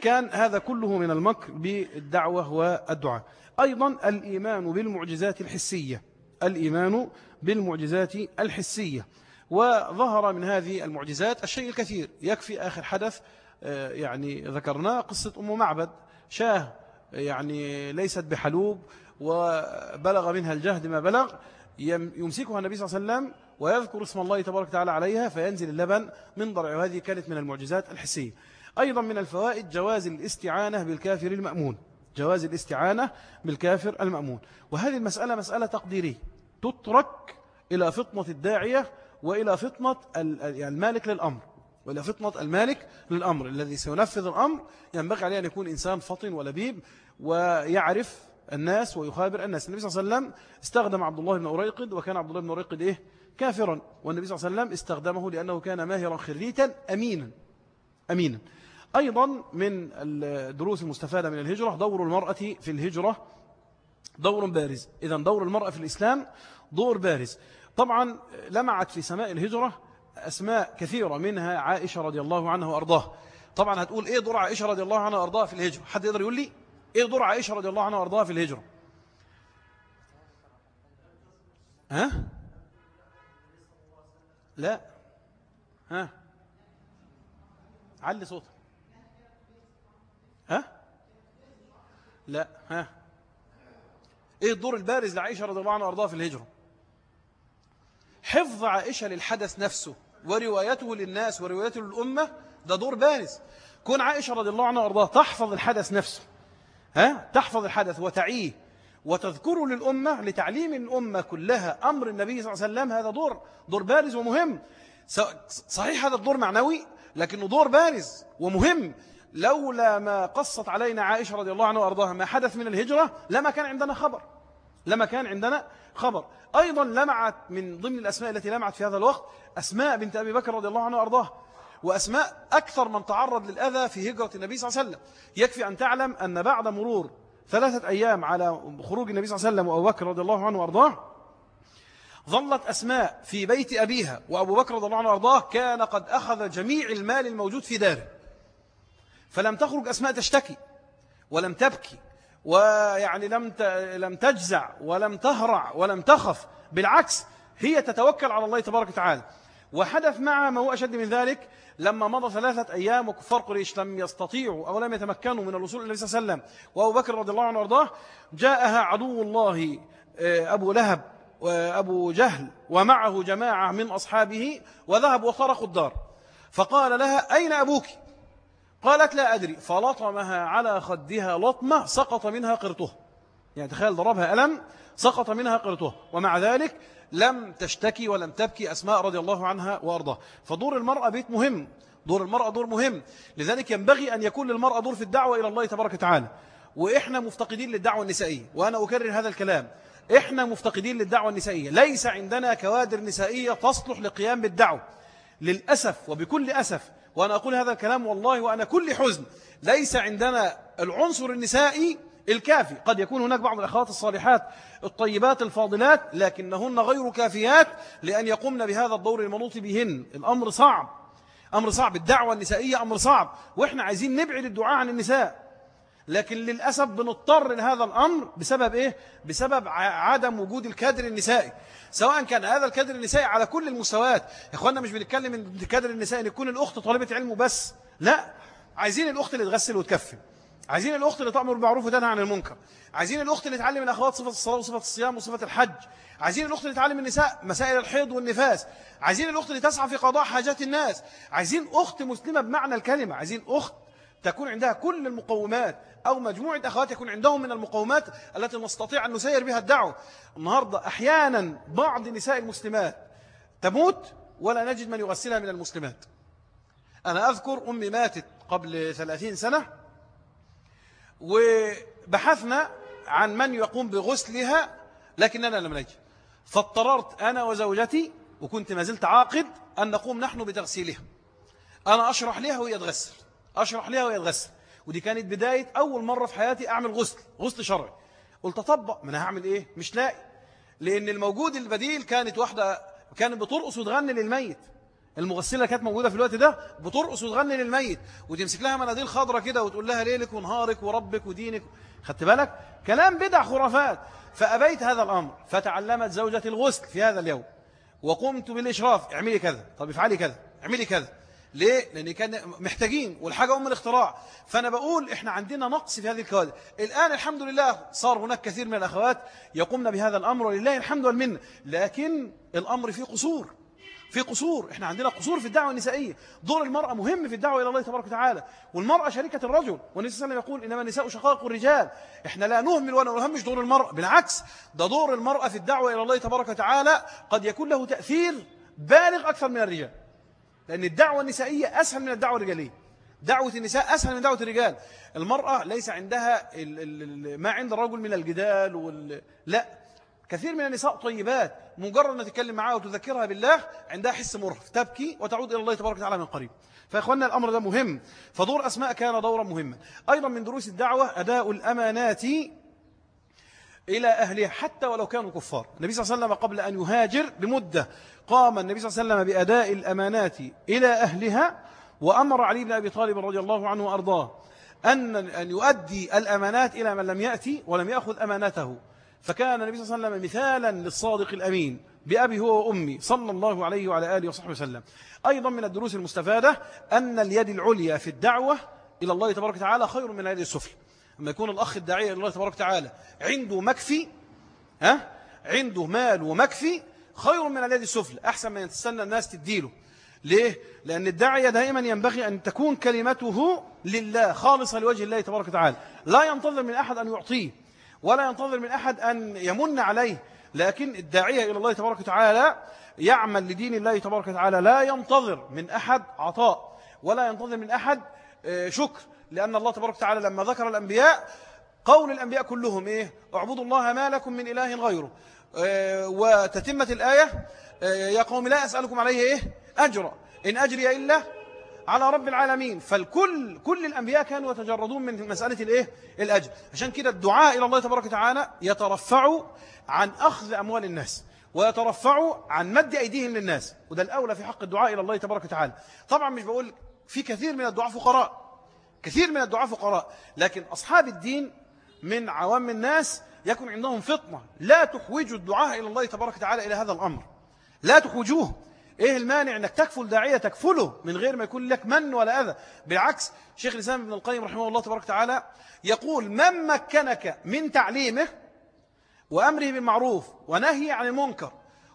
كان هذا كله من المكر بالدعوة والدعاء. أيضا الإيمان بالمعجزات الحسية الإيمان بالمعجزات الحسية. وظهر من هذه المعجزات الشيء الكثير يكفي آخر حدث آه، يعني ذكرناه قصة أم معبد شاه يعني ليست بحلوب وبلغ منها الجهد ما بلغ يمسكها النبي صلى الله عليه وسلم ويذكر اسم الله تبارك وتعالى عليها فينزل اللبن من ضرع وهذه كانت من المعجزات الحسية. أيضا من الفوائد جواز الاستعانة بالكافر المأمون. جواز الاستعانة بالكافر المأمون. وهذه المسألة مسألة تقديرية. تترك إلى فطنة الداعية وإلى فطنة يعني المالك للأمر. وإلى فطنة المالك للأمر. الذي سينفذ الأمر ينبغي عليه أن يكون إنسان فطن ولبيب ويعرف الناس ويخابر الناس. النبي صلى الله عليه وسلم استخدم عبد الله بن أريقط وكان عبد الله بن أريقط إيه؟ كافرا. والنبي صلى الله عليه وسلم استخدمه لأنه كان ماهرا خريتا أمينا أمينا. أيضا من الدروس المستفادة من الهجرة دور المرأة في الهجرة دور بارز. إذا دور المرأة في الإسلام دور بارز. طبعا لمعت في سماء الهجرة أسماء كثيرة منها عائشة رضي الله عنها وأرضاها طبعا هتقول إيه دور عائشة رضي الله عنها وأرضاها في الهجرة؟ حد يقدر يقول لي؟ إيه دور عائشة رضي الله عنها وأرضاها في الهجرة؟ ها؟ لا. ها؟ علي صوتك. ها؟ لا. ها؟ إيه الدور البارز لعائشة رضي الله عنها وأرضاها في الهجرة؟ حفظ عائشة للحدث نفسه وروايته للناس وروايته للأمة ده دور بارز. كون عائشة رضي الله عنها وأرضاها تحفظ الحدث نفسه ها? تحفظ الحدث وتعيه وتذكره للأمة لتعليم الأمة كلها أمر النبي صلى الله عليه وسلم هذا دور دور بارز ومهم. صحيح هذا الدور معنوي لكنه دور بارز ومهم. لولا ما قصت علينا عائشة رضي الله عنها وأرضاها ما حدث من الهجرة لما كان عندنا خبر. لما كان عندنا خبر. أيضا لمعت من ضمن الأسماء التي لمعت في هذا الوقت أسماء بنت أبي بكر رضي الله عنها وأرضاها. وأسماء أكثر من تعرض للأذى في هجرة النبي صلى الله عليه وسلم. يكفي أن تعلم أن بعد مرور ثلاثة أيام على خروج النبي صلى الله عليه وسلم وأبو بكر رضي الله عنه وأرضاه ظلت أسماء في بيت أبيها وأبو بكر رضي الله عنه وأرضاه كان قد أخذ جميع المال الموجود في داره. فلم تخرج أسماء تشتكي ولم تبكي ويعني لم لم تجزع ولم تهرع ولم تخف بالعكس هي تتوكل على الله تبارك وتعالى. وحدث معها ما هو أشد من ذلك لما مضى ثلاثة أيام وكفار قريش لم يستطيعوا أو لم يتمكنوا من الوصول إلى النبي صلى الله عليه وسلم. وأبو بكر رضي الله عنه وأرضاه جاءها عدو الله آه، أبو لهب وأبو جهل ومعه جماعة من أصحابه وذهبوا وطرقوا الدار فقال لها أين أبوك؟ قالت لا أدري. فلطمها على خدها لطمة سقط منها قرطه. يعني تخيل ضربها ألم سقط منها قرطه. ومع ذلك لم تشتكي ولم تبكي أسماء رضي الله عنها وأرضاه. فدور المرأة بيت مهم. دور المرأة دور مهم. لذلك ينبغي أن يكون للمرأة دور في الدعوة إلى الله تبارك وتعالى. وإحنا مفتقدين للدعوة النسائية. وأنا أكرر هذا الكلام. إحنا مفتقدين للدعوة النسائية. ليس عندنا كوادر نسائية تصلح لقيام بالدعوة. للأسف وبكل أسف. وأنا أقول هذا الكلام والله وأنا كل حزن. ليس عندنا العنصر النسائي الكافي. قد يكون هناك بعض الأخوات الصالحات الطيبات الفاضلات لكنهن غير كافيات لأن يقومن بهذا الدور المنوط بهن. الأمر صعب. أمر صعب. الدعوة النسائية أمر صعب. وإحنا عايزين نبعد الدعاء عن النساء. لكن للأسف بنضطر لهذا الأمر. بسبب إيه؟ بسبب عدم وجود الكادر النسائي. سواء كان هذا الكادر النسائي على كل المستويات. يا أخوانا مش بنتكلم من الكادر النسائي أن يكون الأخت طالبة علم بس لا. عايزين الأخت اللي تغسل وتكفن. عايزين الأخت اللي تأمر بالمعروف وتنهى عن المنكر. عايزين الأخت اللي تعلم الأخوات صفة الصلاة وصفة الصيام وصفة الحج. عايزين الأخت اللي تعلم النساء مسائل الحيض والنفاس. عايزين الأخت اللي تسعى في قضاء حاجات الناس. عايزين أخت مسلمة بمعنى الكلمة. عايزين أخت تكون عندها كل المقومات أو مجموعة أخوات يكون عندهم من المقومات التي نستطيع أن نسير بها الدعوة. النهاردة أحيانا بعض نساء المسلمات تموت ولا نجد من يغسلها من المسلمات. أنا أذكر أمي ماتت قبل ثلاثين سنة. وبحثنا عن من يقوم بغسلها لكننا لم نجد. فاضطررت أنا وزوجتي وكنت ما زلت عاقد أن نقوم نحن بتغسيلها. أنا أشرح لها وهي تغسل. أشرح لها وهي تغسل. ودي كانت بداية أول مرة في حياتي أعمل غسل غسل شرعي. قلت أطبق. ما أنا هعمل إيه؟ مش لاقي. لأن الموجود البديل كانت واحدة كانت بترقص وتغني للميت. المغسلة كانت موجودة في الوقت ده بترقص وتغني للميت وتمسك لها مناديل خضرة كده وتقول لها ليلك ونهارك وربك ودينك. خدت بالك؟ كلام بدع خرافات. فأبيت هذا الأمر فتعلمت زوجتي الغسل في هذا اليوم. وقمت بالإشراف اعملي كذا. طب افعلي كذا اعملي كذا. ليه؟ لأن كان محتاجين والحاجة أم الاختراع. فأنا بقول إحنا عندنا نقص في هذه الكوادر. الآن الحمد لله صار هناك كثير من الأخوات يقومن بهذا الأمر ولله الحمد والمنة. لكن الأمر فيه قصور. في قصور. إحنا عندنا قصور في الدعوة النسائية. دور المرأة مهم في الدعوة إلى الله تبارك وتعالى. والمرأة شريكة الرجل. والنبي صلى الله عليه وسلم يقول إنما النساء شقائق الرجال. إحنا لا نهمل ولا نهمش دور المرأة. بالعكس ده دور المرأة في الدعوة إلى الله تبارك وتعالى قد يكون له تأثير بالغ أكثر من الرجال. لأن الدعوة النسائية أسهل من الدعوة الرجالية. دعوة النساء أسهل من دعوة الرجال. المرأة ليس عندها ما عند الرجل من الجدال وال... لا. كثير من النساء طيبات مجرد ما تتكلم معها وتذكرها بالله عندها حس مرهف تبكي وتعود إلى الله تبارك وتعالى من قريب. فإخواننا الأمر ده مهم. فدور أسماء كان دورا مهما. أيضا من دروس الدعوة أداء الأمانات إلى أهلها حتى ولو كانوا كفار. النبي صلى الله عليه وسلم قبل أن يهاجر بمدة قام النبي صلى الله عليه وسلم بأداء الأمانات إلى أهلها وأمر علي بن أبي طالب رضي الله عنه وأرضاه أن أن يؤدي الأمانات إلى من لم يأتي ولم يأخذ أمانته. فكان النبي صلى الله عليه وسلم مثالا للصادق الأمين بأبي هو وأمي صلى الله عليه وعلى آله وصحبه وسلم. أيضا من الدروس المستفادة أن اليد العليا في الدعوة إلى الله تبارك وتعالى خير من اليد السفلى. لما يكون الأخ الداعية إلى الله تبارك وتعالى عنده مكفي ها؟ عنده مال ومكفي خير من اليد السفلى. أحسن ما يتستنى الناس تديله. ليه؟ لأن الداعية دائما ينبغي أن تكون كلمته لله خالصة لوجه الله تبارك وتعالى. لا ينتظر من أحد أن يعطيه. ولا ينتظر من أحد أن يمن عليه. لكن الداعية إلى الله تبارك وتعالى يعمل لدين الله تبارك وتعالى. لا ينتظر من أحد عطاء ولا ينتظر من أحد آه، شكر. لأن الله تبارك وتعالى لما ذكر الأنبياء قول الأنبياء كلهم إيه؟ اعبدوا الله ما لكم من إله غيره. آه، وتتمة الآية آه، يا قوم لا أسألكم عليه إيه؟ أجر إن أجري إلا على رب العالمين. فالكل كل الأنبياء كانوا يتجردون من مسألة الإيه؟ الأجر. عشان كده الدعاء إلى الله تبارك وتعالى يترفع عن أخذ أموال الناس ويترفع عن مد أيديهم للناس. وده الأولى في حق الدعاء إلى الله تبارك وتعالى. طبعا مش بقول في كثير من الدعاء فقراء. كثير من الدعاء فقراء. لكن أصحاب الدين من عوام الناس يكون عندهم فطنة. لا تحوجوا الدعاء إلى الله تبارك وتعالى إلى هذا الأمر. لا تحوجوه. إيه المانع أنك تكفل داعية تكفله من غير ما يكون لك من ولا أذى. بالعكس شيخ الإسلام ابن القيم رحمه الله تبارك وتعالى يقول من مكنك من تعليمه وأمره بالمعروف ونهي عن المنكر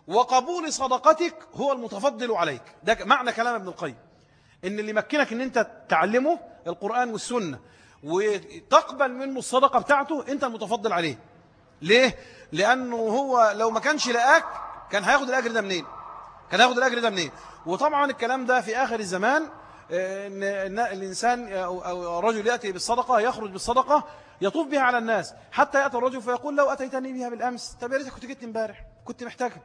وقبول صدقتك هو المتفضل عليك. ده معنى كلام ابن القيم. إن اللي مكنك أن أنت تعلمه القرآن والسنة وتقبل منه الصدقة بتاعته أنت المتفضل عليه. ليه؟ لأنه هو لو ما كانش لقاك كان هياخد الأجر ده منين؟ كان هياخد الأجر ده منين؟ وطبعا الكلام ده في آخر الزمان آه، إن الإنسان أو الرجل يأتي بالصدقة يخرج بالصدقة يطوف بها على الناس. حتى يأتي الرجل فيقول لو أتيتني بها بالأمس. طب يا ريتك كنت جيت امبارح كنت محتاجها.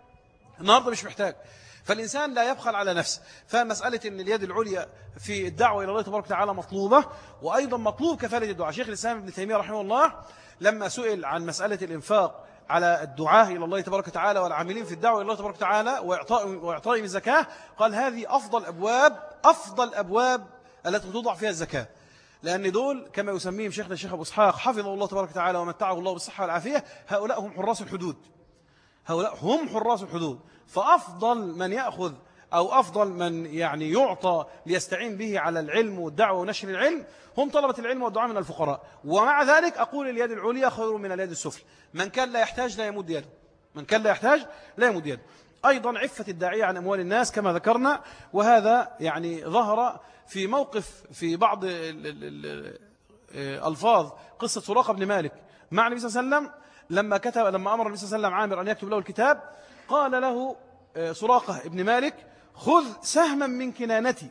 النهاردة مش محتاج. فالإنسان لا يبخل على نفسه. فمسألة أن اليد العليا في الدعوة إلى الله تبارك وتعالى مطلوبة وأيضا مطلوب كفالة الدعاء. شيخ الإسلام ابن تيمية رحمه الله لما سئل عن مسألة الإنفاق على الدعاء إلى الله تبارك وتعالى والعاملين في الدعوة إلى الله تبارك وتعالى وإعطائهم الزكاة. قال هذه أفضل أبواب أفضل أبواب التي توضع فيها الزكاة. لأن دول كما يسميهم شيخنا الشيخ أبو إسحاق حفظه الله تبارك وتعالى ومتعه الله بالصحة والعافية هؤلاء هم حراس الحدود. هؤلاء هم حراس الحدود. فأفضل من يأخذ أو أفضل من يعني يعطى ليستعين به على العلم والدعوة ونشر العلم هم طلبة العلم والدعاء من الفقراء. ومع ذلك أقول اليد العليا خير من اليد السفلى. من كان لا يحتاج لا يمد يده. من كان لا يحتاج لا يمد يده. أيضا عفة الداعية عن أموال الناس كما ذكرنا وهذا يعني ظهر في موقف في بعض ألفاظ قصة سراقة بن مالك. مع النبي صلى الله عليه وسلم لما كتب لما أمر النبي صلى الله عليه وسلم عامر أن يكتب له الكتاب قال له آه، سراقة بن مالك خذ سهما من كنانتي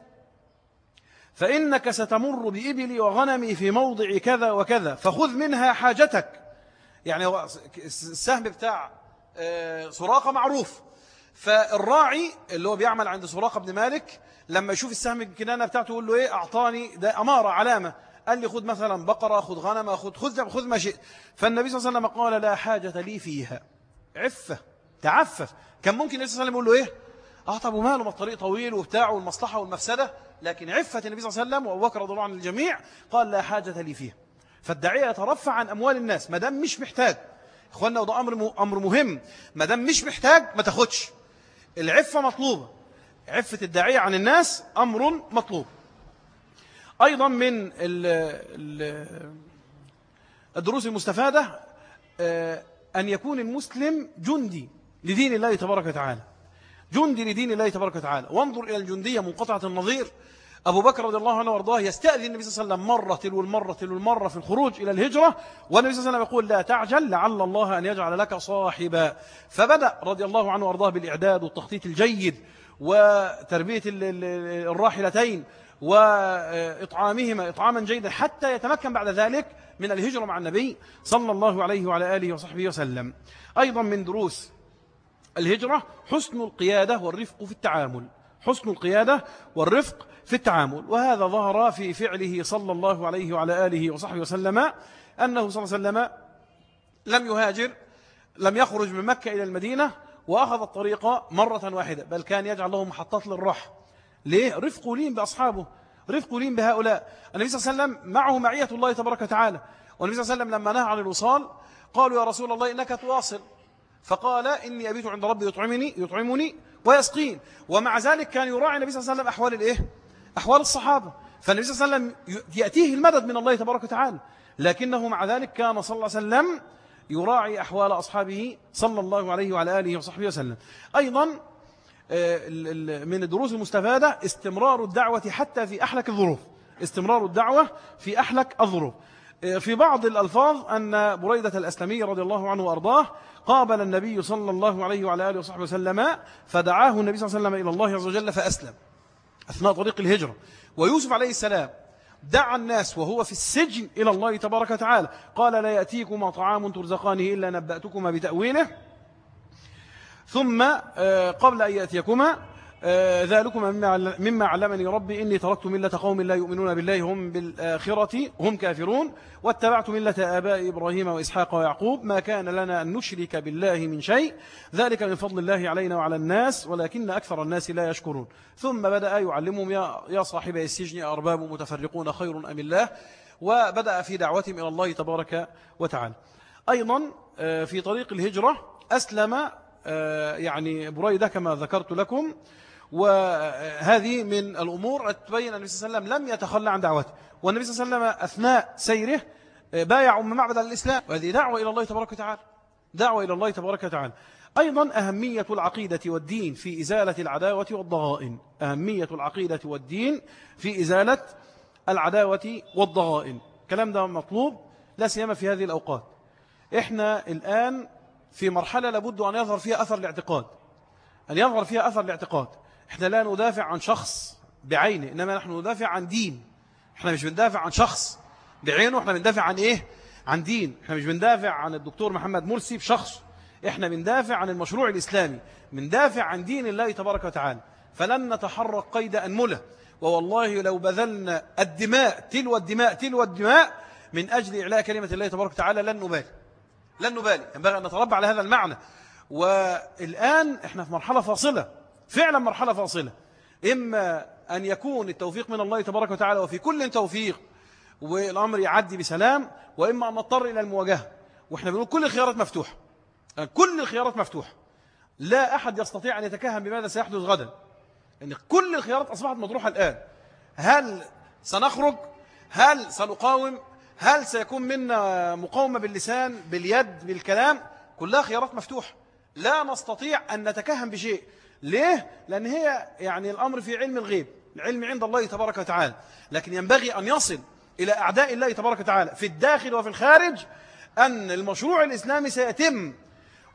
فإنك ستمر بإبلي وغنمي في موضع كذا وكذا فخذ منها حاجتك. يعني السهم بتاع آه، سراقة معروف. فالراعي اللي هو بيعمل عند سراقة بن مالك لما يشوف السهم الكنانة بتاعته يقول له إيه أعطاني ده أمارة علامة. قال لي خذ مثلا بقرة خذ غنم خذ خذ خذ ما شئت. فالنبي صلى الله عليه وسلم قال لا حاجة لي فيها. عفة تعفف. كان ممكن النبي صلى الله عليه وسلم يقول له إيه؟ آه طب وماله؟ ما الطريق طويل وبتاع والمصلحة والمفسدة. لكن عفة النبي صلى الله عليه وسلم وابو بكر رضي الله عن الجميع قال لا حاجة لي فيها. فالداعية يترفع عن أموال الناس. ما دام مش محتاج. اخوانا وده أمر أمر مهم. ما دام مش محتاج ما تاخدش. العفة مطلوبة. عفة الداعية عن الناس أمر مطلوب. أيضا من الدروس المستفادة آه، أن يكون المسلم جندي لدين الله تبارك وتعالى. جندي لدين الله تبارك وتعالى. وانظر إلى الجندية منقطعة النظير. أبو بكر رضي الله عنه وأرضاه يستأذن النبي صلى الله عليه وسلم مرة تلو المرة تلو المرة في الخروج إلى الهجرة والنبي صلى الله عليه وسلم يقول لا تعجل لعل الله أن يجعل لك صاحبا. فبدأ رضي الله عنه وأرضاه بالإعداد والتخطيط الجيد وتربية الراحلتين وإطعامهما إطعاما جيدا حتى يتمكن بعد ذلك من الهجرة مع النبي صلى الله عليه وعلى آله وصحبه وسلم. أيضا من دروس الهجرة حسن القيادة والرفق في التعامل. حسن القيادة والرفق في التعامل. وهذا ظهر في فعله صلى الله عليه وعلى آله وصحبه وسلم أنه صلى الله عليه وسلم لم يهاجر لم يخرج من مكة إلى المدينة وأخذ الطريق مرة واحدة بل كان يجعل له محطات للرح ليه؟ رفق لين بأصحابه رفق لين بهؤلاء. النبي صلى الله عليه وسلم معه معية الله تبارك وتعالى. والنبي صلى الله عليه وسلم لما نهى عن الوصال قالوا يا رسول الله إنك تواصل. فقال إني أبيت عند ربي يطعمني يطعمني ويسقين. ومع ذلك كان يراعي النبي صلى الله عليه وسلم أحوال الإيه؟ أحوال الصحابة. فالنبي صلى الله عليه وسلم يأتيه المدد من الله تبارك وتعالى. لكنه مع ذلك كان صلى الله عليه وسلم يراعي أحوال أصحابه صلى الله عليه وعلى آله وصحبه وسلم. أيضا آه، من الدروس المستفادة استمرار الدعوة حتى في أحلك الظروف. استمرار الدعوة في أحلك الظروف. آه، في بعض الألفاظ أن بريدة الأسلمي رضي الله عنه وأرضاه قابل النبي صلى الله عليه وعلى آله وصحبه وسلم فدعاه النبي صلى الله عليه وسلم إلى الله عز وجل فأسلم أثناء طريق الهجرة. ويوسف عليه السلام دعا الناس وهو في السجن إلى الله تبارك وتعالى قال لا يأتيكما طعام ترزقانه إلا نبأتكما بتأويله ثم آه، قبل أن يأتيكما آه، ذلكما مما علمني ربي إني تركت ملة قوم لا يؤمنون بالله هم بالآخرة هم كافرون واتبعت ملة آباء إبراهيم وإسحاق ويعقوب ما كان لنا أن نشرك بالله من شيء. ذلك من فضل الله علينا وعلى الناس ولكن أكثر الناس لا يشكرون. ثم بدأ يعلمهم يا صاحب السجن أرباب متفرقون خير أم الله وبدأ في دعوتهم إلى الله تبارك وتعالى. أيضا آه، في طريق الهجرة أسلم آه، يعني بريدة كما ذكرت لكم وهذه من الأمور تبين أن النبي صلى الله عليه وسلم لم يتخلى عن دعوته. والنبي صلى الله عليه وسلم أثناء سيره بايع أم معبد الإسلام. وهذه دعوة إلى الله تبارك وتعالى. دعوة إلى الله تبارك وتعالى. أيضا أهمية العقيدة والدين في إزالة العداوة والضغائن. أهمية العقيدة والدين في إزالة العداوة والضغائن. كلام ده مطلوب لا سيما في هذه الأوقات. إحنا الآن في مرحلة لابد أن يظهر فيها أثر الاعتقاد. أن يظهر فيها أثر الاعتقاد. إحنا لا ندافع عن شخص بعينه إنما نحن ندافع عن دين. إحنا مش بندافع عن شخص بعينه إحنا بندافع عن إيه؟ عن دين. إحنا مش بندافع عن الدكتور محمد مرسي بشخص. إحنا بندافع عن المشروع الإسلامي بندافع عن دين الله تبارك وتعالى. فلن نتحرك قيد أنملة. ووالله لو بذلنا الدماء تلو الدماء تلو الدماء من أجل إعلاء كلمة الله تبارك وتعالى لن نبالي. لن نبالي. ينبغي أن نتربى على هذا المعنى. والآن إحنا في مرحلة فاصلة. فعلا مرحلة فاصلة. إما أن يكون التوفيق من الله تبارك وتعالى وفي كل توفيق والأمر يعدي بسلام وإما أن نضطر إلى المواجهة. وإحنا بنقول كل الخيارات مفتوحة. كل الخيارات مفتوحة. لا أحد يستطيع أن يتكهن بماذا سيحدث غدا. يعني كل الخيارات أصبحت مطروحة الآن. هل سنخرج؟ هل سنقاوم؟ هل سيكون منا مقاومة باللسان باليد بالكلام؟ كلها خيارات مفتوحة. لا نستطيع أن نتكهن بشيء. ليه؟ لأن هي يعني الأمر في علم الغيب. العلم عند الله تبارك وتعالى. لكن ينبغي أن يصل إلى أعداء الله تبارك وتعالى. في الداخل وفي الخارج أن المشروع الإسلامي سيتم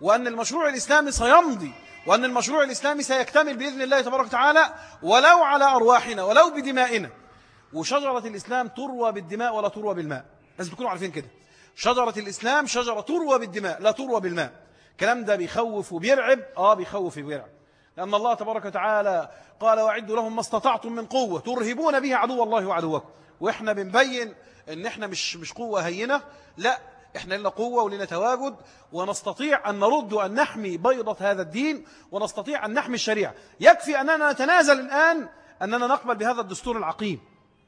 وأن المشروع الإسلامي سيمضي وأن المشروع الإسلامي سيكتمل بإذن الله تبارك وتعالى ولو على أرواحنا ولو بدمائنا. وشجرة الإسلام تروى بالدماء ولا تروى بالماء. لازم تكونوا عارفين كده. شجرة الإسلام شجرة تروى بالدماء لا تروى بالماء. الكلام ده بيخوف وبيرعب. آه بيخوف وبيرعب. لأن الله تبارك وتعالى قال وعدوا لهم ما استطعتم من قوة ترهبون به عدو الله وعدوكم. وإحنا بنبين إن إحنا مش مش قوة هينة لا إحنا لنا قوة ولنا تواجد ونستطيع أن نرد وأن نحمي بيضة هذا الدين ونستطيع أن نحمي الشريعة. يكفي أننا نتنازل الآن أننا نقبل بهذا الدستور العقيم.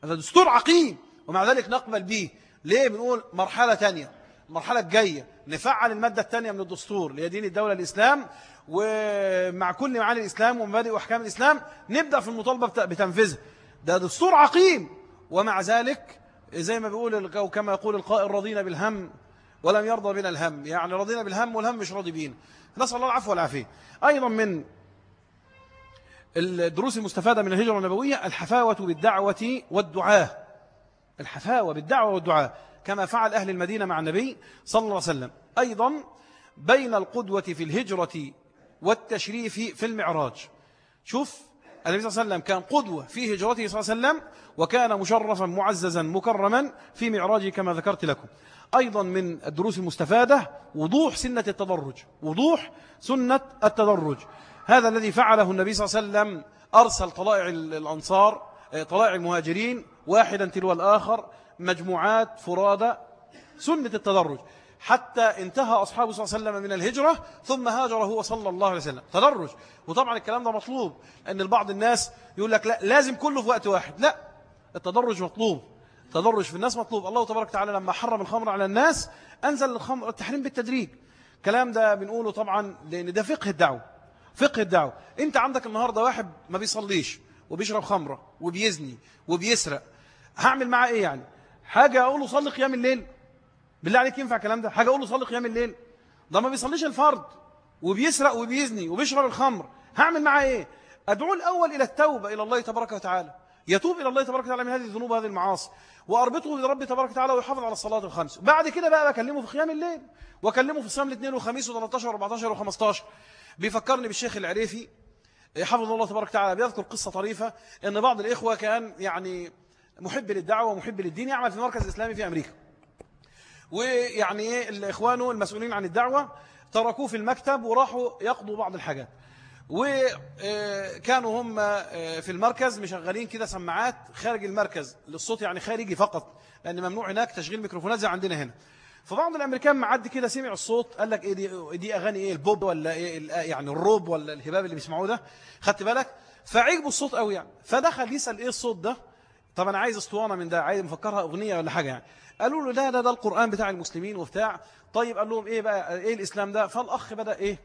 هذا دستور عقيم ومع ذلك نقبل به. ليه بنقول مرحلة تانية؟ المرحلة الجاية نفعل المادة الثانية من الدستور اللي هي دين الدولة الإسلام ومع كل معاني الإسلام ومبادئ وأحكام الإسلام نبدأ في المطالبة بتنفيذها. ده دستور عقيم. ومع ذلك زي ما بيقول كما يقول القائل رضينا بالهم ولم يرضى بنا الهم. يعني رضينا بالهم والهم مش راضي بينا. نسأل الله العفو والعافية. أيضا من الدروس المستفادة من الهجرة النبوية الحفاوة بالدعوة والدعاء. الحفاوة بالدعوة والدعاء. كما فعل أهل المدينة مع النبي صلى الله عليه وسلم. أيضا بين القدوة في الهجرة والتشريف في المعراج. شوف النبي صلى الله عليه وسلم كان قدوة في هجرته صلى الله عليه وسلم وكان مشرفا معززا مكرما في معراجه كما ذكرت لكم. أيضا من الدروس المستفادة وضوح سنة التدرج وضوح سنة التدرج. هذا الذي فعله النبي صلى الله عليه وسلم أرسل طلائع الأنصار طلائع المهاجرين واحدا تلو الآخر مجموعات فرادى سنة التدرج حتى انتهى أصحابه صلى الله عليه وسلم من الهجرة ثم هاجر هو صلى الله عليه وسلم. تدرج. وطبعا الكلام ده مطلوب أن البعض الناس يقول لك لا لازم كله في وقت واحد. لا التدرج مطلوب. تدرج في الناس مطلوب. الله تبارك وتعالى لما حرم الخمر على الناس أنزل الخمر التحريم بالتدريج. الكلام ده بنقوله طبعا لأن ده فقه الدعوة. فقه الدعوة. أنت عندك النهاردة واحد ما بيصليش وبيشرب خمرة وبيزني وبيسرق. هعمل معاه إيه يعني؟ حاجة أقول له صلي قيام الليل. بالله عليك ينفع الكلام ده؟ حاجة أقول له صلي قيام الليل. ده ما بيصليش الفرض وبيسرق وبيزني وبيشرب الخمر. هعمل معاه إيه؟ أدعو الأول إلى التوبة إلى الله تبارك وتعالى. يتوب إلى الله تبارك وتعالى من هذه الذنوب وهذه المعاصي. وأربطه برب تبارك وتعالى ويحافظ على الصلاة الخمس. بعد كده بقى بكلمه في قيام الليل. وأكلمه في صيام الاثنين وخميس و13 و14 و15 بيفكرني بالشيخ العريفي حفظ الله تبارك وتعالى بيذكر قصة طريفة إن بعض الإخوة كان يعني محب للدعوة ومحب للدين يعمل في مركز إسلامي في أمريكا. ويعني الإخوان المسؤولين عن الدعوة تركوه في المكتب وراحوا يقضوا بعض الحاجات. وكانوا هم في المركز مشغلين كده سماعات خارج المركز للصوت يعني خارجي فقط لأن ممنوع هناك تشغيل ميكروفونات زي عندنا هنا. فبعض الأمريكان معدي كده سمع الصوت قال لك إيه دي, دي أغاني إيه البوب ولا إيه يعني الروب ولا الهباب اللي بيسمعوه ده؟ خدت بالك؟ فعجبوا الصوت قوي يعني. فدخل يسأل إيه الصوت ده؟ طب أنا عايز أسطوانة من ده عايز مفكرها أغنية ولا حاجة يعني. قالوا له ده ده ده القرآن بتاع المسلمين وبتاع. طيب قال لهم إيه بقى؟ إيه الإسلام ده؟ فالأخ بدأ إيه؟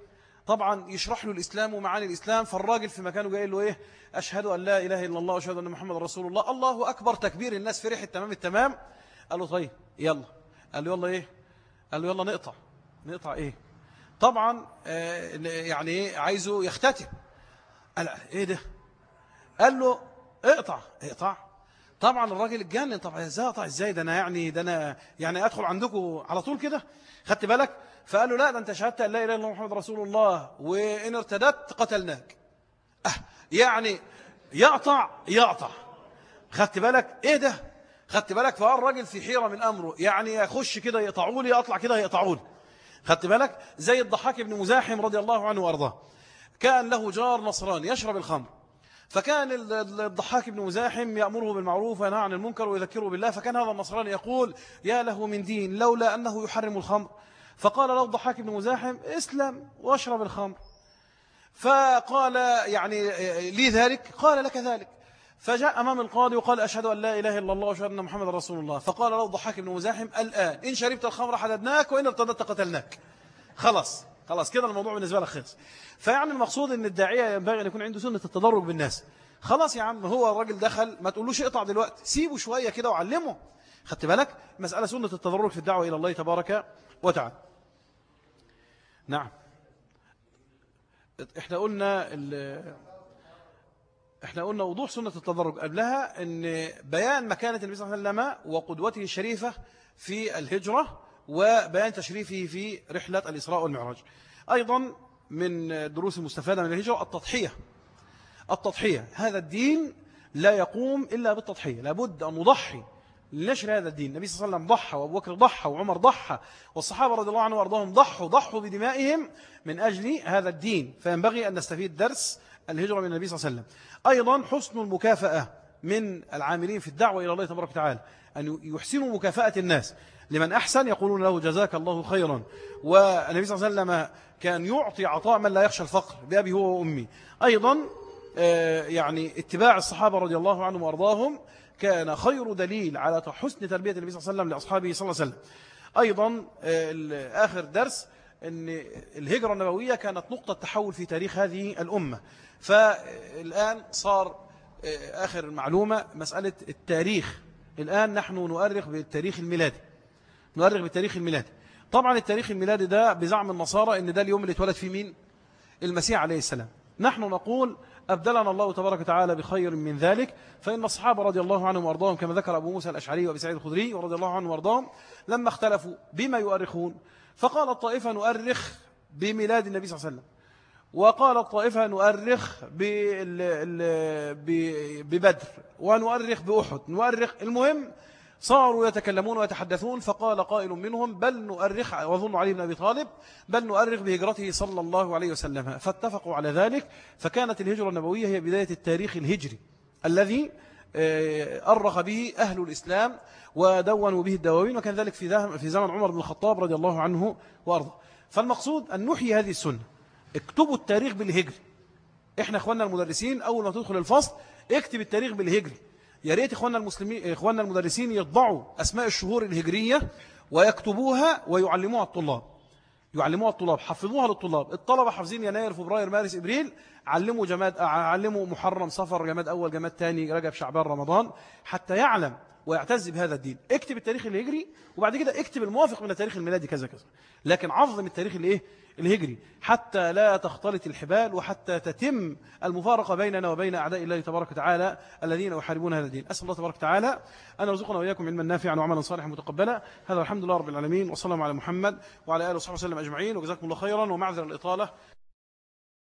طبعا يشرح له الإسلام ومعاني الإسلام. فالراجل في مكانه جاي له إيه؟ أشهد أن لا إله إلا الله وأشهد أن محمد رسول الله. الله أكبر تكبير الناس فرح التمام التمام. قال له طيب يلا. قال له يلا إيه؟ قال له يلا نقطع. نقطع إيه؟ طبعا آه، يعني إيه؟ عايزه يختتم. قال إيه ده؟ قال له اقطع. اقطع. طبعا الراجل اتجنن طبعا إزاي؟ اقطع إزاي؟ ده أنا يعني ده أنا يعني أدخل عندكم على طول كده؟ خدت بالك؟ فقال له لا ده أنت شهدت أن لا إله إلا الله محمد رسول الله وإن ارتدت قتلناك. أه يعني يقطع يقطع. خدت بالك؟ إيه ده؟ خدت بالك؟ فقال الراجل في حيرة من أمره يعني يخش كده يقطعوا لي أطلع كده يقطعوا لي خدت بالك؟ زي الضحاك بن مزاحم رضي الله عنه وأرضاه. كأن له جار نصراني يشرب الخمر. فكان الضحاك بن مزاحم يأمره بالمعروف وينهى عن المنكر ويذكره بالله فكان هذا النصراني يقول يا له من دين لولا أنه يحرم الخمر. فقال له الضحاك بن مزاحم اسلم واشرب الخمر. فقال يعني لي ذلك؟ قال لك ذلك. فجاء أمام القاضي وقال أشهد أن لا إله إلا الله وأشهد أن محمد رسول الله. فقال له ضحاك بن مزاحم الآن إن شربت الخمر حددناك وإن ارتدت قتلناك. خلاص. خلاص كده الموضوع بالنسبة لك خلص. فيعني المقصود أن الداعية ينبغي أن يكون عنده سنة التدرج بالناس. خلاص يا عم هو الراجل دخل ما تقولوش اقطع دلوقتي سيبه شوية كده وعلمه. خدت بالك؟ مسألة سنة التدرج في الدعوة إلى الله تبارك وتعالى. نعم. إحنا قلنا إحنا قلنا وضوح سنة التدرج. قبلها إن بيان مكانة النبي صلى الله عليه وسلم وقدوته الشريفة في الهجرة وبيان تشريفه في رحلة الإسراء والمعراج. أيضا من دروس المستفادة من الهجرة التضحية. التضحية. هذا الدين لا يقوم إلا بالتضحية. لابد أن نضحي لنشر هذا الدين. النبي صلى الله عليه وسلم ضحى وأبو بكر ضحى وعمر ضحى والصحابة رضي الله عنهم وأرضاهم ضحوا ضحوا بدمائهم من أجل هذا الدين. فينبغي أن نستفيد درس الهجرة من النبي صلى الله عليه وسلم. أيضا حسن المكافأة من العاملين في الدعوة إلى الله تبارك وتعالى. أن يحسنوا مكافأة الناس. لمن أحسن يقولون له جزاك الله خيرا. والنبي صلى الله عليه وسلم كان يعطي عطاء من لا يخشى الفقر بأبي هو وأمي. أيضا آه، يعني اتباع الصحابة رضي الله عنهم وأرضاهم كان خير دليل على حسن تربية النبي صلى الله عليه وسلم لأصحابه صلى الله عليه وسلم. أيضا آه، آخر درس أن الهجرة النبوية كانت نقطة تحول في تاريخ هذه الأمة. فالآن صار آه، آخر المعلومة مسألة التاريخ. الآن نحن نؤرخ بالتاريخ الميلادي. نؤرخ بالتاريخ الميلادي طبعا التاريخ الميلادي ده بزعم النصارى إن ده اليوم اللي اتولد فيه مين؟ المسيح عليه السلام. نحن نقول أبدلنا الله تبارك وتعالى بخير من ذلك فإن الصحابة رضي الله عنهم وأرضاهم كما ذكر أبو موسى الأشعري وأبي سعيد الخدري ورضي الله عنهم وأرضاهم لما اختلفوا بما يؤرخون فقال الطائفة نؤرخ بميلاد النبي صلى الله عليه وسلم. وقال الطائفة نؤرخ ببدر ونؤرخ بأحد نؤرخ المهم صاروا يتكلمون ويتحدثون فقال قائل منهم بل نؤرخ وظن علي بن أبي طالب بل نؤرخ بهجرته صلى الله عليه وسلم. فاتفقوا على ذلك فكانت الهجرة النبوية هي بداية التاريخ الهجري الذي آه، أرخ به أهل الإسلام ودونوا به الدواوين وكان ذلك في زمن عمر بن الخطاب رضي الله عنه وأرضه فالمقصود أن نحيي هذه السنة. اكتبوا التاريخ بالهجري. إحنا إخواننا المدرسين أول ما تدخل الفصل اكتب التاريخ بالهجري. يا ريت إخواننا المسلمين إخواننا المدرسين يطبعوا أسماء الشهور الهجرية ويكتبوها ويعلموها الطلاب. يعلموها الطلاب حفظوها للطلاب. الطلبة حافظين يناير فبراير مارس إبريل. علموا جماد علموا محرم صفر جماد أول جماد ثاني رجب شعبان رمضان حتى يعلم ويعتز بهذا الدين. اكتب التاريخ الهجري وبعد كده اكتب الموافق من التاريخ الميلادي كذا كذا. لكن عظم التاريخ الإيه؟ الهجري حتى لا تختلط الحبال وحتى تتم المفارقة بيننا وبين أعداء الله تبارك وتعالى الذين يحاربون هذا الدين. أسأل الله تبارك وتعالى أن يرزقنا وإياكم علما نافعا وعملا صالحا متقبلا. هذا الحمد لله رب العالمين وصلى على محمد وعلى آله وصحبه وسلم أجمعين. وجزاكم الله خيرا ومعذر الإطالة